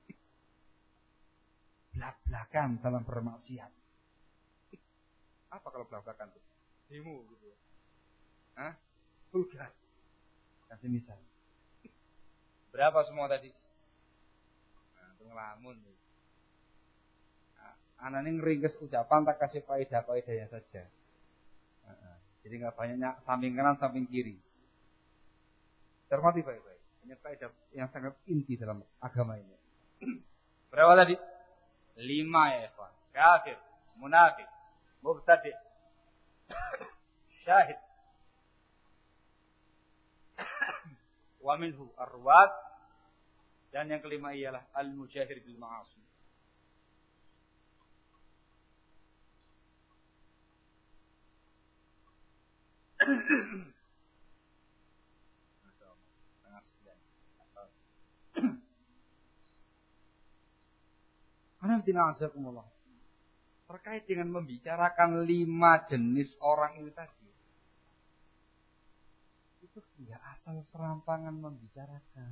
belak-belakan dalam bermaksiat. Apa kalau belak-belakan itu? Demo gitu. Hah? Udah. Kasih misal. Berapa semua tadi? Nah, itu ngelamun. Nah, anak ini ngeringkes ucapan tak kasih faedah faedahnya saja. Nah, jadi nggak banyaknya samping kanan samping kiri. Cermati baik-baik. Ini faedah yang sangat inti dalam agama ini. Berapa tadi? Lima ya ikhwan. Kafir, munafik, mubtadi, syahid. Wa minhu arwad dan yang kelima ialah al-mujahir bil ma'asi. Terkait dengan membicarakan lima jenis orang ini tadi. Itu tidak asal serampangan membicarakan.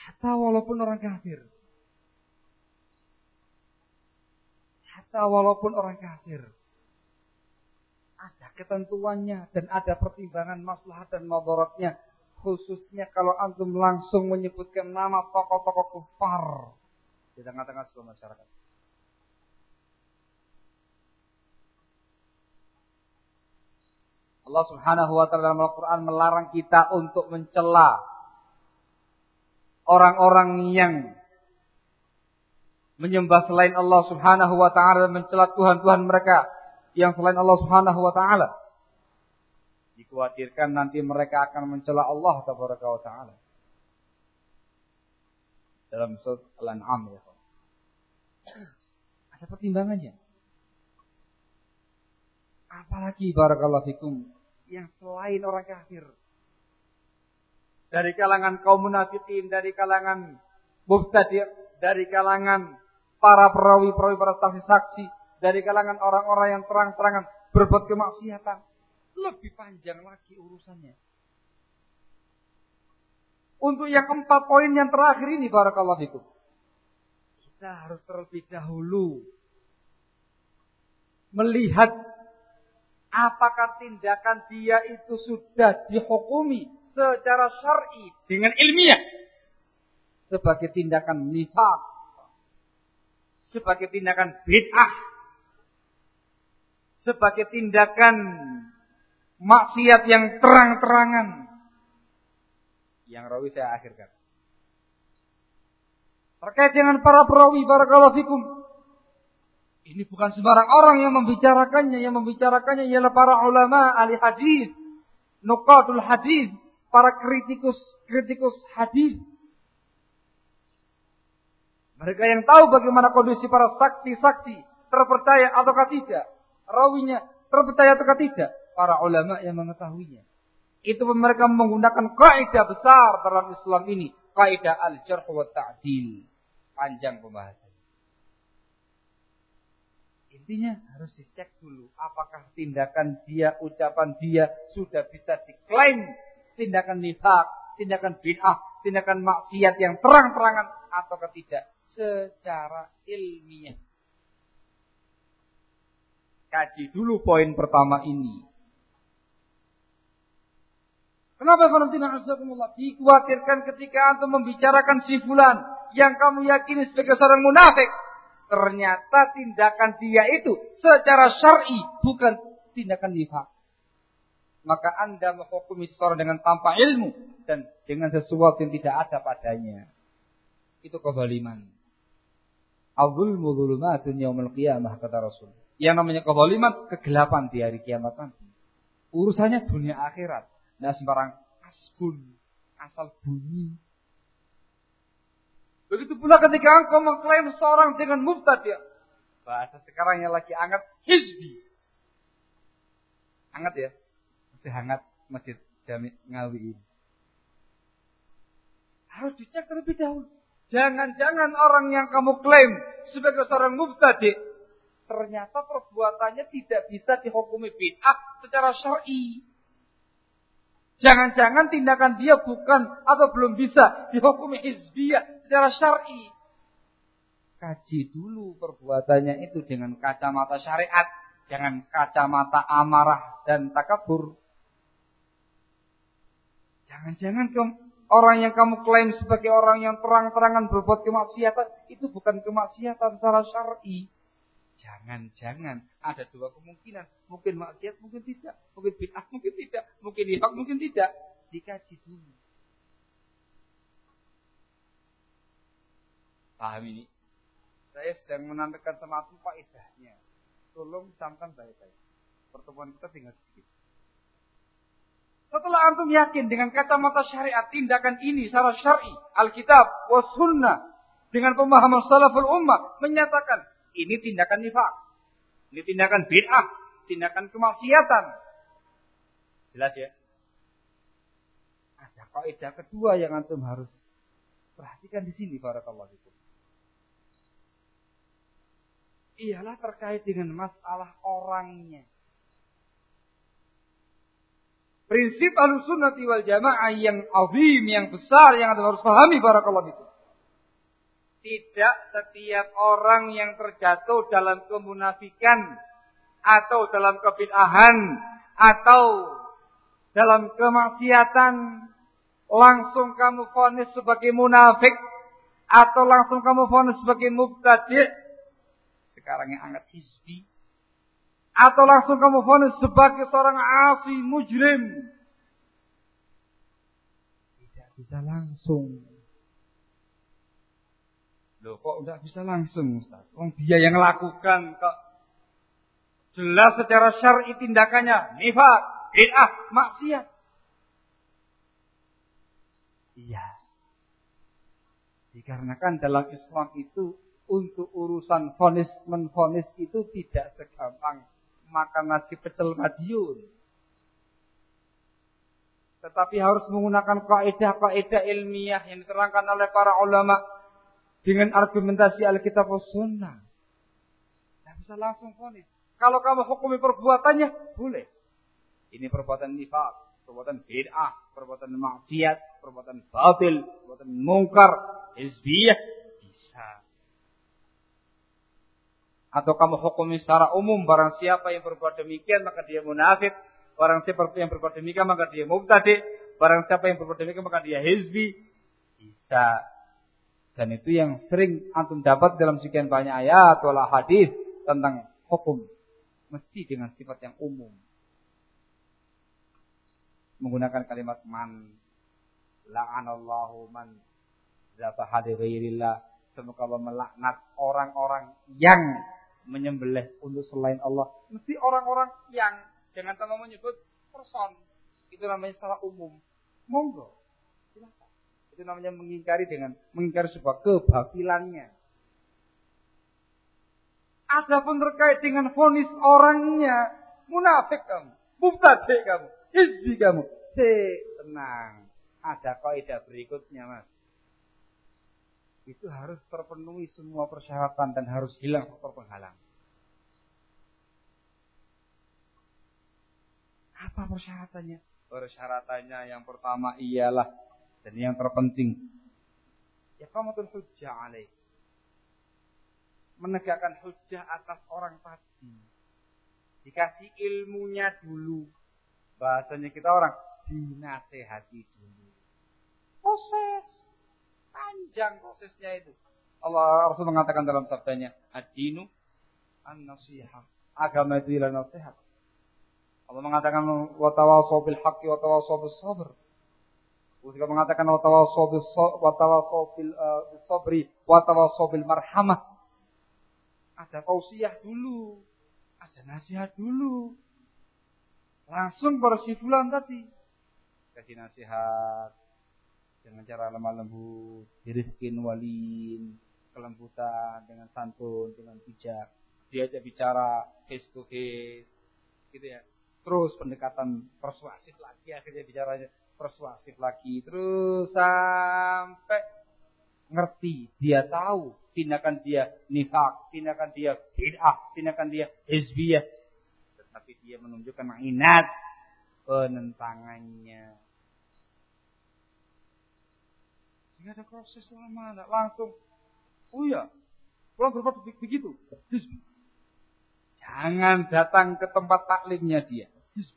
Hatta walaupun orang kafir. Hatta walaupun orang kafir. Ada ketentuannya dan ada pertimbangan maslahat dan madaratnya khususnya kalau antum langsung menyebutkan nama tokoh-tokoh kufar di tengah-tengah sebuah masyarakat. Allah Subhanahu wa taala dalam Al-Qur'an melarang kita untuk mencela orang-orang yang menyembah selain Allah Subhanahu wa taala dan mencela tuhan-tuhan mereka yang selain Allah Subhanahu wa taala. Dikhawatirkan nanti mereka akan mencela Allah Taala. Dalam surat Al-An'am ya. Ada pertimbangannya. Apalagi barakallahu fikum yang selain orang kafir. Dari kalangan kaum munafikin, dari kalangan mubtadi', dari kalangan para perawi-perawi, para saksi-saksi, dari kalangan orang-orang yang terang-terangan berbuat kemaksiatan lebih panjang lagi urusannya. Untuk yang empat poin yang terakhir ini barakallahu fikum. Kita harus terlebih dahulu melihat apakah tindakan dia itu sudah dihukumi secara syar'i dengan ilmiah sebagai tindakan nifaq sebagai tindakan bid'ah sebagai tindakan maksiat yang terang-terangan. Yang rawi saya akhirkan. Terkait dengan para perawi barakallahu fikum. Ini bukan sembarang orang yang membicarakannya, yang membicarakannya ialah para ulama ahli hadis, nuqatul hadis, para kritikus kritikus hadis. Mereka yang tahu bagaimana kondisi para saksi-saksi terpercaya ataukah tidak, rawinya terpercaya ataukah tidak, para ulama yang mengetahuinya. Itu mereka menggunakan kaidah besar dalam Islam ini, kaidah al-jarh wa ta'dil. Panjang pembahasan. Intinya harus dicek dulu apakah tindakan dia, ucapan dia sudah bisa diklaim tindakan nifak, tindakan bid'ah, tindakan maksiat yang terang-terangan atau tidak secara ilmiah. Kaji dulu poin pertama ini. Kenapa Valentina Azzaikumullah? Dikhawatirkan ketika antum membicarakan si fulan yang kamu yakini sebagai seorang munafik. Ternyata tindakan dia itu secara syar'i bukan tindakan nifak. Maka anda menghukumi seseorang dengan tanpa ilmu dan dengan sesuatu yang tidak ada padanya. Itu kezaliman. Al-zulmu zulumatun yaumil qiyamah kata Rasul. Yang namanya kezaliman kegelapan di hari kiamat nanti. Urusannya dunia akhirat. Nah sembarang asbun, asal bunyi. Begitu pula ketika engkau mengklaim seorang dengan mubtadi. Bahasa sekarang yang lagi hangat hizbi. Hangat ya? Masih hangat masjid Jami Ngawi ini. Harus dicek terlebih dahulu. Jangan-jangan orang yang kamu klaim sebagai seorang mubtadi ternyata perbuatannya tidak bisa dihukumi bid'ah secara syar'i. Jangan-jangan tindakan dia bukan atau belum bisa dihukumi hizbiyah secara syar'i. Kaji dulu perbuatannya itu dengan kacamata syariat. Jangan kacamata amarah dan takabur. Jangan-jangan orang yang kamu klaim sebagai orang yang terang-terangan berbuat kemaksiatan itu bukan kemaksiatan secara syar'i. Jangan-jangan ada dua kemungkinan. Mungkin maksiat, mungkin tidak. Mungkin bid'ah, mungkin tidak. Mungkin nifak, mungkin tidak. Dikaji dulu. Paham ini? Saya sedang menandakan sama itu faedahnya. Tolong camkan baik-baik. Pertemuan kita tinggal sedikit. Setelah antum yakin dengan kacamata syariat tindakan ini secara syar'i, Alkitab, was sunnah dengan pemahaman salaful ummah menyatakan ini tindakan nifak. Ini tindakan bid'ah, tindakan kemaksiatan. Jelas ya? Ada kaidah kedua yang antum harus perhatikan di sini para itu. Ialah terkait dengan masalah orangnya. Prinsip al-sunnati wal jamaah yang azim, yang besar, yang harus pahami para itu tidak setiap orang yang terjatuh dalam kemunafikan atau dalam kebid'ahan atau dalam kemaksiatan langsung kamu vonis sebagai munafik atau langsung kamu vonis sebagai mubtadi' sekarang yang anget hizbi atau langsung kamu vonis sebagai seorang asi mujrim tidak bisa langsung Loh kok enggak bisa langsung Ustaz? Wong dia yang lakukan kok jelas secara syar'i tindakannya nifak, bid'ah, maksiat. Iya. Dikarenakan dalam Islam itu untuk urusan fonis menfonis itu tidak segampang makan nasi pecel Madiun. Tetapi harus menggunakan kaidah-kaidah ilmiah yang diterangkan oleh para ulama dengan argumentasi Alkitab Sunnah. Tidak bisa langsung fonis. Kalau kamu hukumi perbuatannya, boleh. Ini perbuatan nifak, perbuatan bid'ah, perbuatan maksiat, perbuatan batil, perbuatan mungkar, hizbiyah, bisa. Atau kamu hukumi secara umum, barang siapa yang berbuat demikian, maka dia munafik. Barang siapa yang berbuat demikian, maka dia mubtadi. Barang siapa yang berbuat demikian, maka dia hizbi. Bisa dan itu yang sering antum dapat dalam sekian banyak ayat atau hadis tentang hukum. Mesti dengan sifat yang umum. Menggunakan kalimat man. La'anallahu man zabaha li ghairillah. Semoga Allah melaknat orang-orang yang menyembelih untuk selain Allah. Mesti orang-orang yang jangan tanpa menyebut person. Itu namanya secara umum. Monggo. Itu namanya mengingkari dengan mengingkari sebuah kebatilannya. Adapun terkait dengan fonis orangnya, munafik kamu, mubtadi kamu, hizbi kamu. Si tenang. Ada kaidah berikutnya, Mas. Itu harus terpenuhi semua persyaratan dan harus hilang faktor penghalang. Apa persyaratannya? Persyaratannya yang pertama ialah dan yang terpenting kamu hujjah alaih. Menegakkan hujjah atas orang tadi. Dikasih ilmunya dulu. Bahasanya kita orang dinasehati dulu. Proses. Panjang prosesnya itu. Allah Rasul mengatakan dalam sabdanya, Ad-dinu an-nasihah. Agama itu ialah nasihat. Allah mengatakan wa tawasaw bil haqqi sabr. Juga mengatakan wa tawasaw bis wa tawasaw bil sabri wa tawasaw bil marhamah. Ada tausiah dulu, ada nasihat dulu. Langsung bersifat tadi. Kasih nasihat dengan cara lemah lembut, dirifkin walin, kelembutan, dengan santun, dengan bijak. Diajak bicara face to face, gitu ya terus pendekatan persuasif lagi akhirnya bicaranya persuasif lagi. Terus sampai ngerti. Dia tahu tindakan dia nifak tindakan dia bid'ah tindakan dia hizbiyah. Tetapi dia menunjukkan mainat penentangannya. Sehingga ada proses lama tidak langsung. Oh ya pulang berbuat begitu hizbi Jangan datang ke tempat taklimnya dia. Itu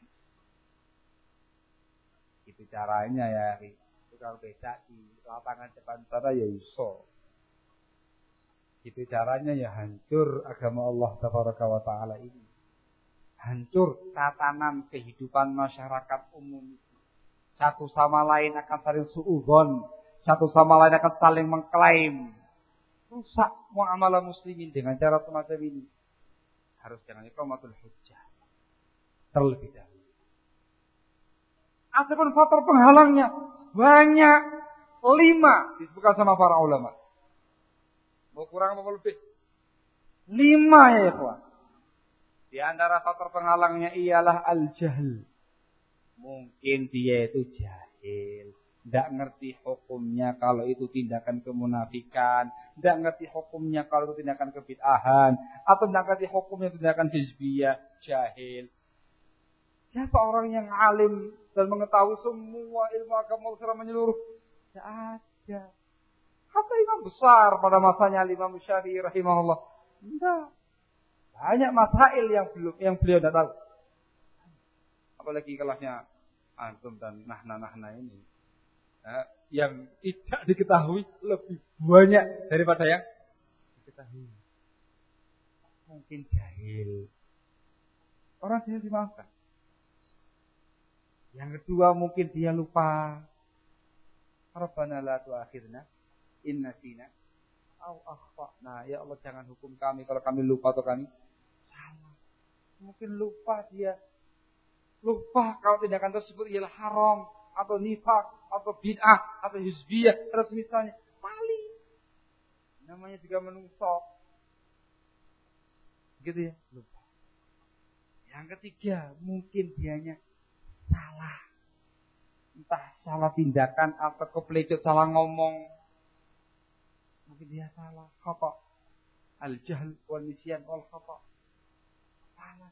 caranya ya. Itu kalau beda di lapangan depan sana ya iso. Itu caranya ya hancur agama Allah wa ta'ala ini. Hancur tatanan kehidupan masyarakat umum. Satu sama lain akan saling suudon. Satu sama lain akan saling mengklaim. Rusak muamalah muslimin dengan cara semacam ini harus dengan iqamatul hujjah. Terlebih dahulu. Adapun faktor penghalangnya banyak lima disebutkan sama para ulama. Mau kurang mau lebih? Lima ya ikhwan. Di antara faktor penghalangnya ialah al-jahl. Mungkin dia itu jahil tidak ngerti hukumnya kalau itu tindakan kemunafikan, tidak ngerti hukumnya kalau itu tindakan kebid'ahan, atau tidak ngerti hukumnya tindakan hizbiyah, jahil. Siapa orang yang alim dan mengetahui semua ilmu agama secara menyeluruh? Tidak ada. Kata imam besar pada masanya Imam Syafi'i rahimahullah. Tidak. Banyak masail yang belum yang beliau tidak tahu. Apalagi kelasnya antum dan nahna-nahna ini Eh, yang tidak diketahui lebih banyak daripada yang diketahui. Mungkin jahil. Orang jahil dimaafkan. Yang kedua mungkin dia lupa. Rabbana la tu'akhirna inna sina au akhtana. Ya Allah jangan hukum kami kalau kami lupa atau kami salah. Mungkin lupa dia. Lupa kalau tindakan tersebut ialah haram atau nifak atau bid'ah atau hizbiyah terus misalnya paling namanya juga menungso gitu ya lupa yang ketiga mungkin dianya salah. Entah salah tindakan atau keplecut salah ngomong. Mungkin dia salah khata al jahl wal nisyan wal khata salah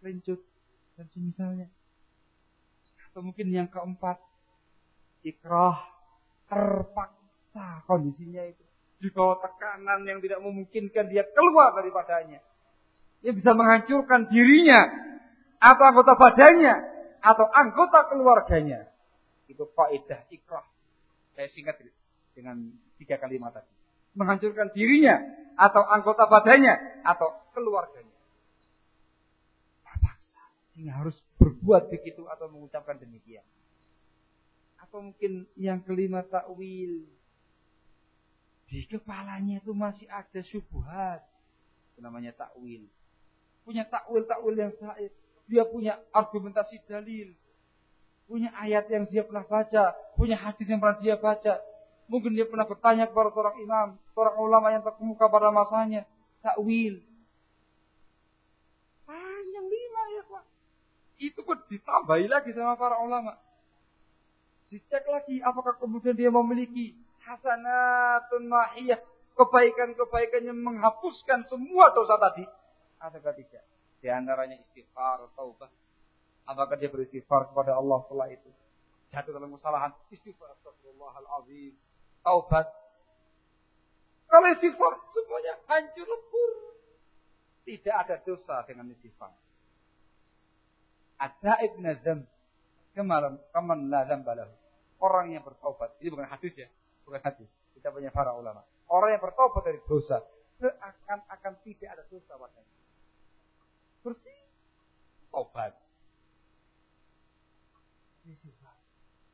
pelincut dan semisalnya. Atau mungkin yang keempat, ikrah terpaksa kondisinya itu. Di bawah tekanan yang tidak memungkinkan dia keluar daripadanya. Dia bisa menghancurkan dirinya atau anggota badannya atau anggota keluarganya. Itu kaidah ikrah. Saya singkat dengan tiga kalimat tadi. Menghancurkan dirinya atau anggota badannya atau keluarganya. Sehingga harus berbuat begitu atau mengucapkan demikian. Atau mungkin yang kelima takwil. di kepalanya itu masih ada syubhat. Namanya takwil. Punya takwil-takwil yang sahih. Dia punya argumentasi dalil. Punya ayat yang dia pernah baca. Punya hadis yang pernah dia baca. Mungkin dia pernah bertanya kepada seorang imam, seorang ulama yang terkemuka pada masanya. Takwil. Panjang lima ya Pak. Itu pun ditambahi lagi sama para ulama. Dicek lagi apakah kemudian dia memiliki hasanatun mahiyah. Kebaikan-kebaikan yang menghapuskan semua dosa tadi. Atau tidak. Di antaranya istighfar, taubah. Apakah dia beristighfar kepada Allah setelah itu? Jatuh dalam kesalahan. Istighfar, astagfirullahaladzim. Taubat. Kalau istighfar, semuanya hancur lebur. Tidak ada dosa dengan istighfar. Ada ibn Azam. Kemarin, kaman la zambalahu orang yang bertobat. Ini bukan hadis ya, bukan hadis. Kita punya para ulama. Orang yang bertobat dari dosa seakan-akan tidak ada dosa padanya. Bersih, tobat.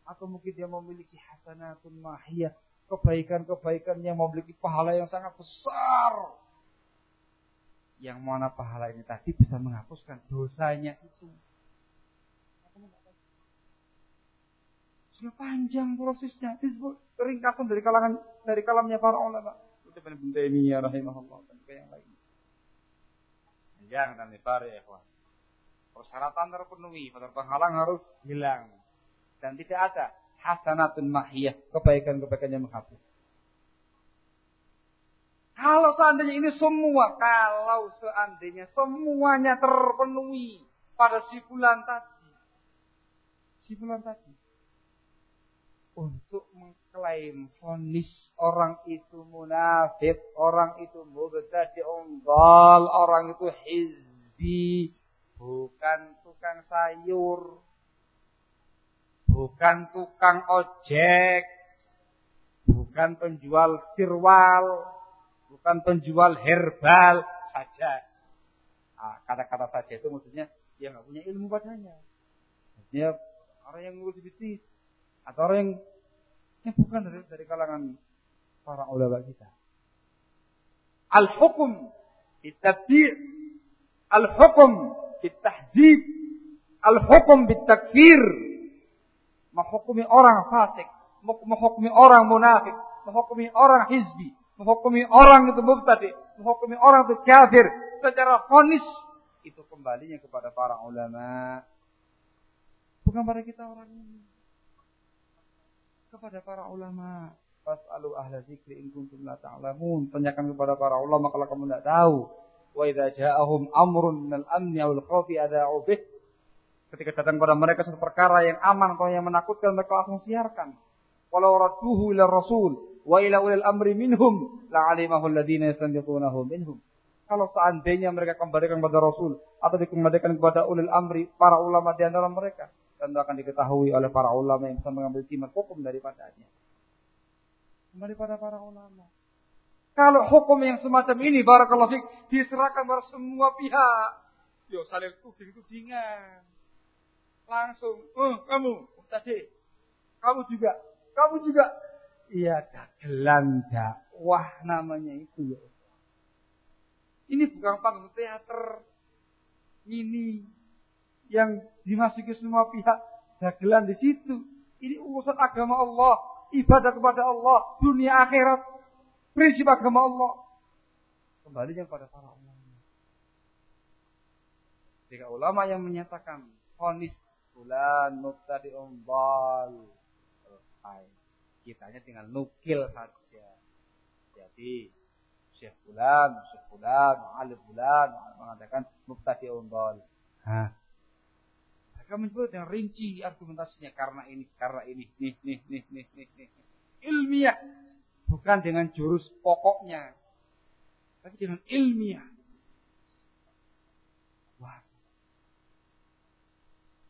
Atau mungkin dia memiliki hasanatun mahiyah, kebaikan-kebaikan yang memiliki pahala yang sangat besar. Yang mana pahala ini tadi bisa menghapuskan dosanya itu. Sudah panjang prosesnya. Disebut ringkasan dari kalangan dari kalamnya para ulama. Itu Ibn Taimiyah rahimahullah dan yang lain. Jangan dan para ya Persyaratan terpenuhi, penghalang harus hilang. Dan tidak ada hasanatun mahiyah, kebaikan-kebaikan yang menghapus. Kalau seandainya ini semua, kalau seandainya semuanya terpenuhi pada si bulan tadi. Si bulan tadi untuk mengklaim fonis orang itu munafik, orang itu mubtadi unggal, orang itu hizbi, bukan tukang sayur, bukan tukang ojek, bukan penjual sirwal, bukan penjual herbal saja. Ah, kata-kata saja itu maksudnya dia nggak punya ilmu padanya. Maksudnya orang yang ngurus bisnis atau orang yang, yang bukan dari, dari kalangan para ulama kita. Al-hukum bitabdi' al-hukum bitahzib al-hukum bitakfir menghukumi orang fasik menghukumi orang munafik menghukumi orang hizbi menghukumi orang itu mubtadi menghukumi orang itu kafir secara fonis itu kembalinya kepada para ulama bukan pada kita orang ini kepada para ulama. Fas'alu ahla zikri in kuntum la ta'lamun. Tanyakan kepada para ulama kalau kamu tidak tahu. Wa idza ja'ahum amrun minal amni awil khawfi adha'u bih. Ketika datang kepada mereka satu perkara yang aman atau yang menakutkan mereka langsung siarkan. Walau radduhu ila rasul wa ila ulil amri minhum la'alimahu alladhina yastanbitunahu minhum. Kalau seandainya mereka kembalikan kepada Rasul atau dikembalikan kepada ulil amri, para ulama di antara mereka, tentu akan diketahui oleh para ulama yang bisa mengambil timat hukum daripadanya. Kembali pada para ulama. Kalau hukum yang semacam ini, barakallahu fik, diserahkan pada semua pihak. Yo saling tuding-tudingan. Langsung, oh kamu, tadi, kamu juga, kamu juga. Iya, dagelan dakwah namanya itu ya. Ini bukan panggung teater. Ini yang dimasuki semua pihak dagelan di situ. Ini urusan agama Allah, ibadah kepada Allah, dunia akhirat, prinsip agama Allah. Kembalinya kepada para ulama. Jika ulama yang menyatakan fonis bulan mubtadi umbal selesai. Kitanya tinggal nukil saja. Jadi Syekh Bulan, Syekh Bulan, Alif Bulan mengatakan mubtadi umbal. Hah, kami menyebut dengan rinci argumentasinya karena ini, karena ini, nih, nih, nih, nih, nih, nih. Ilmiah. Bukan dengan jurus pokoknya. Tapi dengan ilmiah. Wah.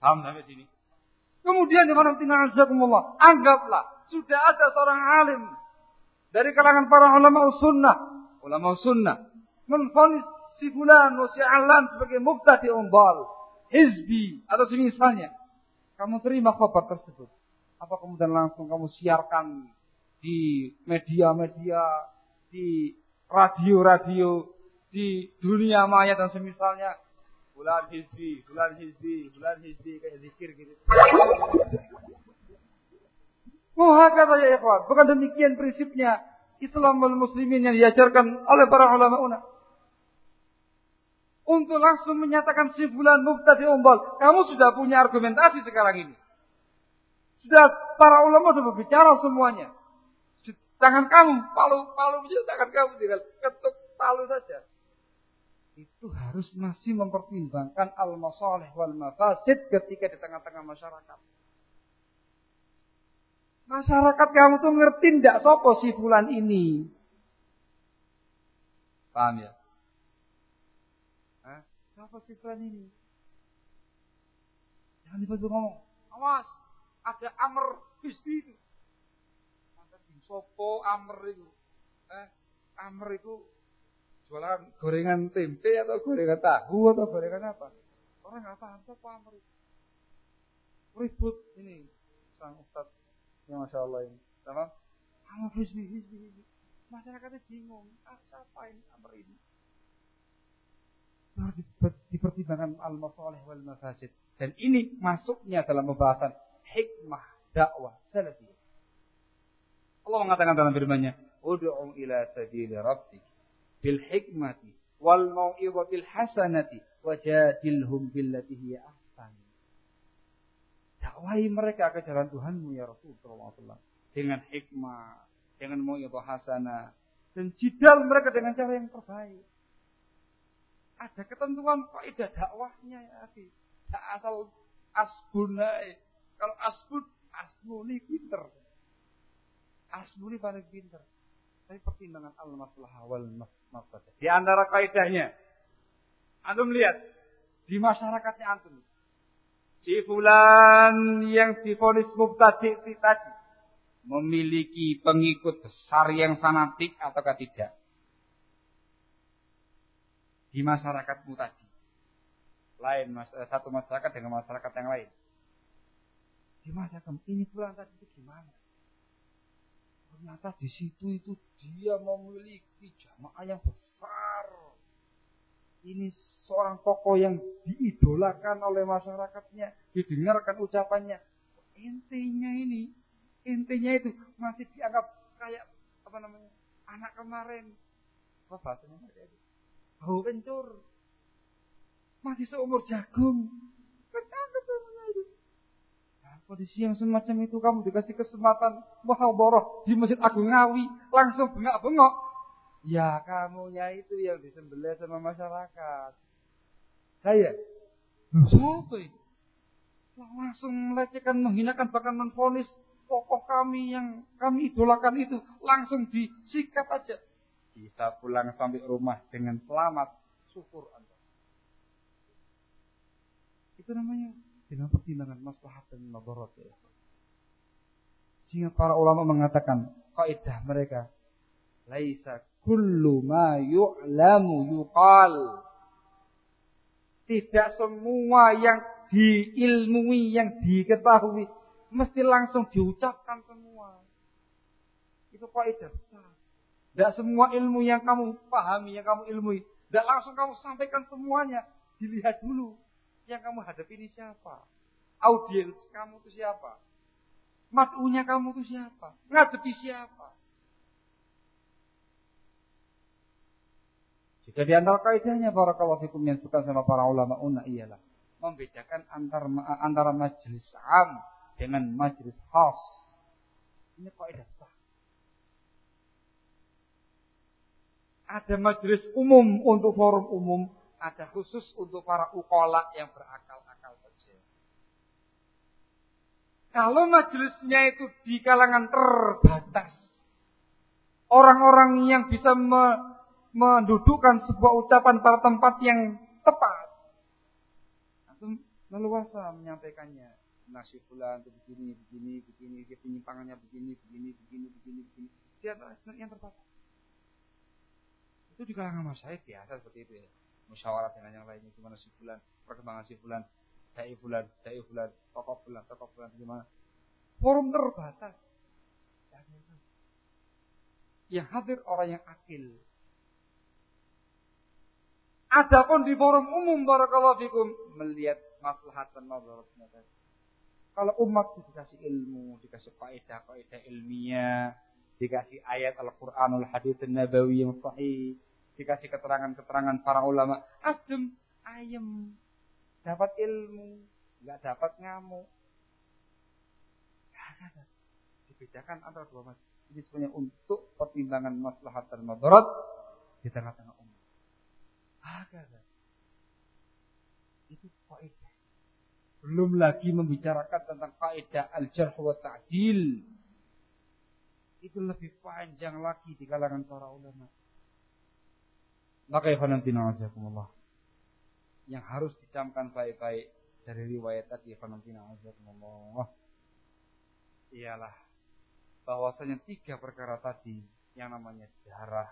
Paham sampai sini? Kemudian di mana tinggal azakumullah. Anggaplah. Sudah ada seorang alim. Dari kalangan para ulama sunnah. Ulama sunnah. Menfonis si fulan, si alan sebagai mubtadi umbal hizbi atau semisalnya. Kamu terima kabar tersebut. Apa kemudian langsung kamu siarkan di media-media di radio-radio di dunia maya dan semisalnya bulan hizbi, bulan hizbi, bulan hizbi kayak zikir gitu. Muhakata ya ikhwan. Bukan demikian prinsipnya Islam wal muslimin yang diajarkan oleh para ulama una. Untuk langsung menyatakan si bulan mubtadi umbal. Kamu sudah punya argumentasi sekarang ini. Sudah para ulama sudah berbicara semuanya. Tangan kamu, palu, palu tangan kamu tinggal ketuk palu saja. Itu harus masih mempertimbangkan al-masalih wal mafasid ketika di tengah-tengah masyarakat. Masyarakat kamu tuh ngerti ndak sopo si bulan ini? Paham ya? Siapa si bulan ini? Jangan dibantu ngomong. Awas, ada Amr Bisbi itu. Mantap sopo Amr itu. Eh, Amr itu jualan gorengan tempe atau gorengan tahu atau gorengan apa? Orang nggak paham siapa Amr itu. Ribut ini sang Ustadz Ya Masya Allah ini. Sama? Hizbi, hizbi, hizbi. Masyarakatnya bingung. Ah, siapa ini amr ini? Harus dipertimbangkan al-masalih wal mafasid. Dan ini masuknya dalam pembahasan hikmah dakwah salafiyah. Allah mengatakan dalam firman-Nya, "Ud'u ila sabili rabbik bil hikmati wal mau'izatil hasanati wajadilhum billati hiya dakwahi mereka ke jalan Tuhanmu ya Rasul SAW. Dengan hikmah, dengan mu'idhah hasanah. Dan jidal mereka dengan cara yang terbaik. Ada ketentuan kaidah dakwahnya ya Abi. Tak asal asbunai. Kalau asbun, asmuni pinter. Asmuni paling pinter. Tapi pertimbangan al-maslah wal masadah. Di antara kaidahnya. Antum lihat. Di masyarakatnya antum si fulan yang difonis mubtadi tadi memiliki pengikut besar yang fanatik ataukah tidak di masyarakatmu tadi lain eh, satu masyarakat dengan masyarakat yang lain di masyarakat ini fulan tadi itu gimana ternyata di situ itu dia memiliki jamaah yang besar ini seorang tokoh yang diidolakan oleh masyarakatnya, didengarkan ucapannya. Intinya ini, intinya itu masih dianggap kayak apa namanya anak kemarin. Apa bahasanya? Bau kencur. Masih seumur jagung. Nah, kondisi yang semacam itu kamu dikasih kesempatan muhawarah di Masjid Agung Ngawi langsung bengak-bengok. Ya kamunya itu yang disembelih sama masyarakat. Saya. Siapa? Langsung melecehkan, menghinakan, bahkan menfonis tokoh kami yang kami idolakan itu. Langsung disikat aja. Bisa pulang sampai rumah dengan selamat. Syukur Anda. Itu namanya dengan pertimbangan maslahat dan madarat ya. Sehingga para ulama mengatakan kaidah mereka laisa kullu ma yu'lamu yuqal tidak semua yang diilmui, yang diketahui, mesti langsung diucapkan semua. Itu kaidah besar. Tidak semua ilmu yang kamu pahami, yang kamu ilmui, tidak langsung kamu sampaikan semuanya. Dilihat dulu yang kamu hadapi ini siapa. Audiens kamu itu siapa. Matunya kamu itu siapa. Ngadepi siapa. Jika di antara kaidahnya para fikum yang suka sama para ulama una ialah membedakan antara antara majelis am dengan majelis khas. Ini kaidah sah. Ada majelis umum untuk forum umum, ada khusus untuk para ukola yang berakal-akal saja. Kalau majelisnya itu di kalangan terbatas, orang-orang yang bisa me mendudukkan sebuah ucapan pada tempat yang tepat. Antum leluasa menyampaikannya. Nasib bulan itu begini, begini, begini, penyimpangannya begini, begini, begini, begini, begini. Dia yang tepat. Itu di kalangan masyarakat biasa seperti itu ya. Musyawarah dengan yang lainnya gimana si bulan, perkembangan si bulan, dai bulan, dai bulan, tokoh bulan, tokoh bulan gimana. Forum terbatas. Yang hadir orang yang akil. Adapun di forum umum barakallahu fikum melihat maslahat dan madaratnya tadi. Kalau umat dikasih ilmu, dikasih kaidah kaidah ilmiah, dikasih ayat Al-Qur'anul Hadits Nabawi yang sahih, dikasih keterangan-keterangan para ulama, adem, ayem, dapat ilmu, nggak dapat ngamuk. Dibedakan antara dua mas. Ini sebenarnya untuk pertimbangan maslahat dan madarat di tengah-tengah umat. Hakada. Itu kaidah. Belum lagi membicarakan tentang kaidah al-jarh wa ta'dil. Itu lebih panjang lagi di kalangan para ulama. Maka ya azakumullah. Yang harus dicamkan baik-baik dari riwayat tadi fanantina azakumullah. Ialah bahwasanya tiga perkara tadi yang namanya darah,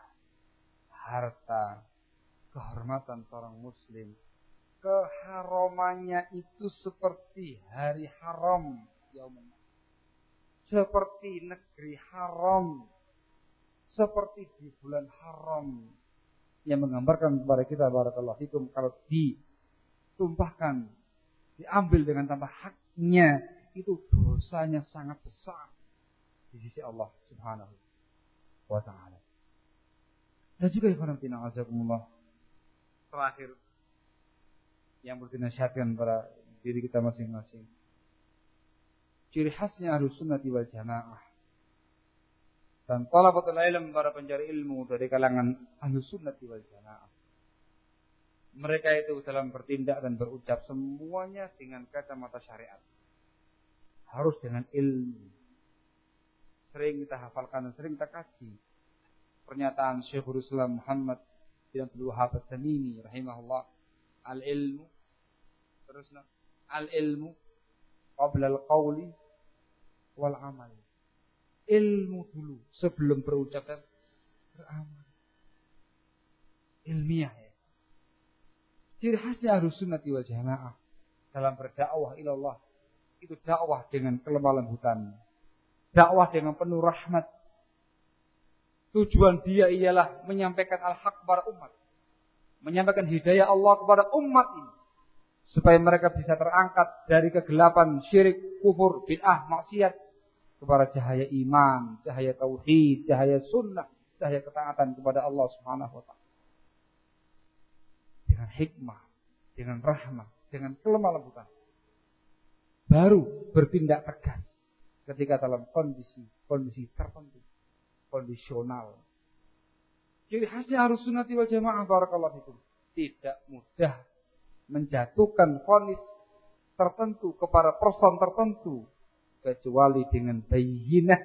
harta, kehormatan seorang muslim, keharamannya itu seperti hari haram yaumul seperti negeri haram seperti di bulan haram yang menggambarkan kepada kita barakallahu fikum kalau ditumpahkan diambil dengan tanpa haknya itu dosanya sangat besar di sisi Allah Subhanahu wa taala. Dan juga ikhwan terakhir yang berdinasihatkan pada diri kita masing-masing. Ciri khasnya harus sunnati wal jamaah. Dan talabatul ilm para pencari ilmu dari kalangan ahlu sunnati wal jamaah. Mereka itu dalam bertindak dan berucap semuanya dengan kacamata syariat. Harus dengan ilmu. Sering kita hafalkan dan sering kita kaji. Pernyataan Syekhul Islam Muhammad bin Abdul Wahab Tamimi rahimahullah al ilmu terus al ilmu qabla al qawli wal amal ilmu dulu sebelum berucap dan beramal ilmiah ya ciri khasnya harus sunnati wal jamaah dalam berdakwah ilallah itu dakwah dengan kelemah lembutan dakwah dengan penuh rahmat Tujuan dia ialah menyampaikan al-haq kepada umat. Menyampaikan hidayah Allah kepada umat ini. Supaya mereka bisa terangkat dari kegelapan syirik, kufur, bid'ah, maksiat. Kepada cahaya iman, cahaya tauhid, cahaya sunnah, cahaya ketaatan kepada Allah subhanahu wa ta'ala. Dengan hikmah, dengan rahmah, dengan kelemah lembutan. Baru bertindak tegas ketika dalam kondisi kondisi tertentu kondisional. Ciri khasnya harus sunati wal jamaah barakallahu fikum. Tidak mudah menjatuhkan vonis tertentu kepada person tertentu kecuali dengan bayinah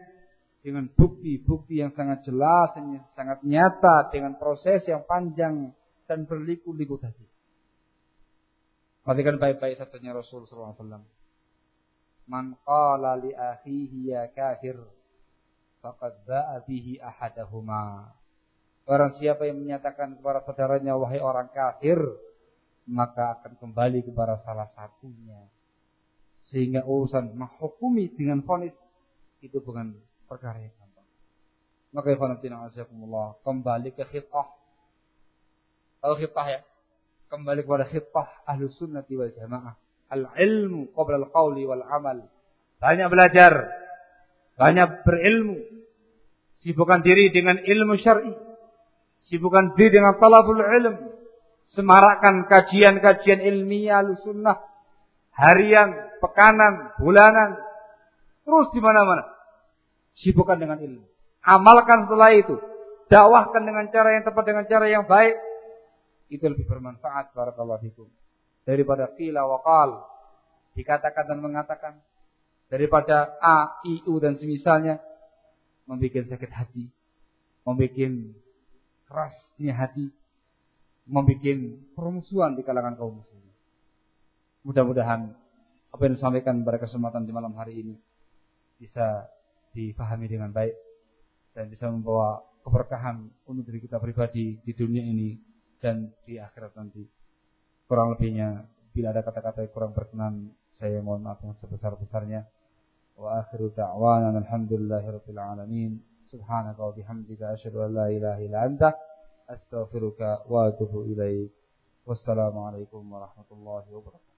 dengan bukti-bukti yang sangat jelas yang sangat nyata dengan proses yang panjang dan berliku-liku tadi. Perhatikan baik-baik satunya Rasul SAW. Man qala li akhihi ya kafir faqad ba'a bihi ahadahuma. Orang siapa yang menyatakan kepada saudaranya wahai orang kafir, maka akan kembali kepada salah satunya. Sehingga urusan menghukumi dengan vonis itu bukan perkara yang gampang. Maka ikhwanatina azakumullah, kembali ke khitah. Tahu khitah ya? Kembali kepada khitah ahlu sunnati wal jamaah. Al-ilmu qabla al-qawli wal amal. Banyak belajar, banyak berilmu. Sibukkan diri dengan ilmu syar'i. Sibukkan diri dengan talabul ilm. Semarakkan kajian-kajian ilmiah sunnah. Harian, pekanan, bulanan. Terus di mana-mana. Sibukkan dengan ilmu. Amalkan setelah itu. Dakwahkan dengan cara yang tepat, dengan cara yang baik. Itu lebih bermanfaat. Barakallahu fikum. Daripada qila wa qal. Dikatakan dan mengatakan daripada A, I, U dan semisalnya membuat sakit hati, membuat kerasnya hati, membuat permusuhan di kalangan kaum muslimin. Mudah-mudahan apa yang disampaikan pada kesempatan di malam hari ini bisa dipahami dengan baik dan bisa membawa keberkahan untuk diri kita pribadi di dunia ini dan di akhirat nanti. Kurang lebihnya bila ada kata-kata yang kurang berkenan saya mohon maaf yang sebesar-besarnya. Wa akhiru da'wana alhamdulillahirabbil alamin. Subhanaka wa bihamdika asyhadu an la ilaha illa anta astaghfiruka wa atubu ilaik. Wassalamualaikum warahmatullahi wabarakatuh.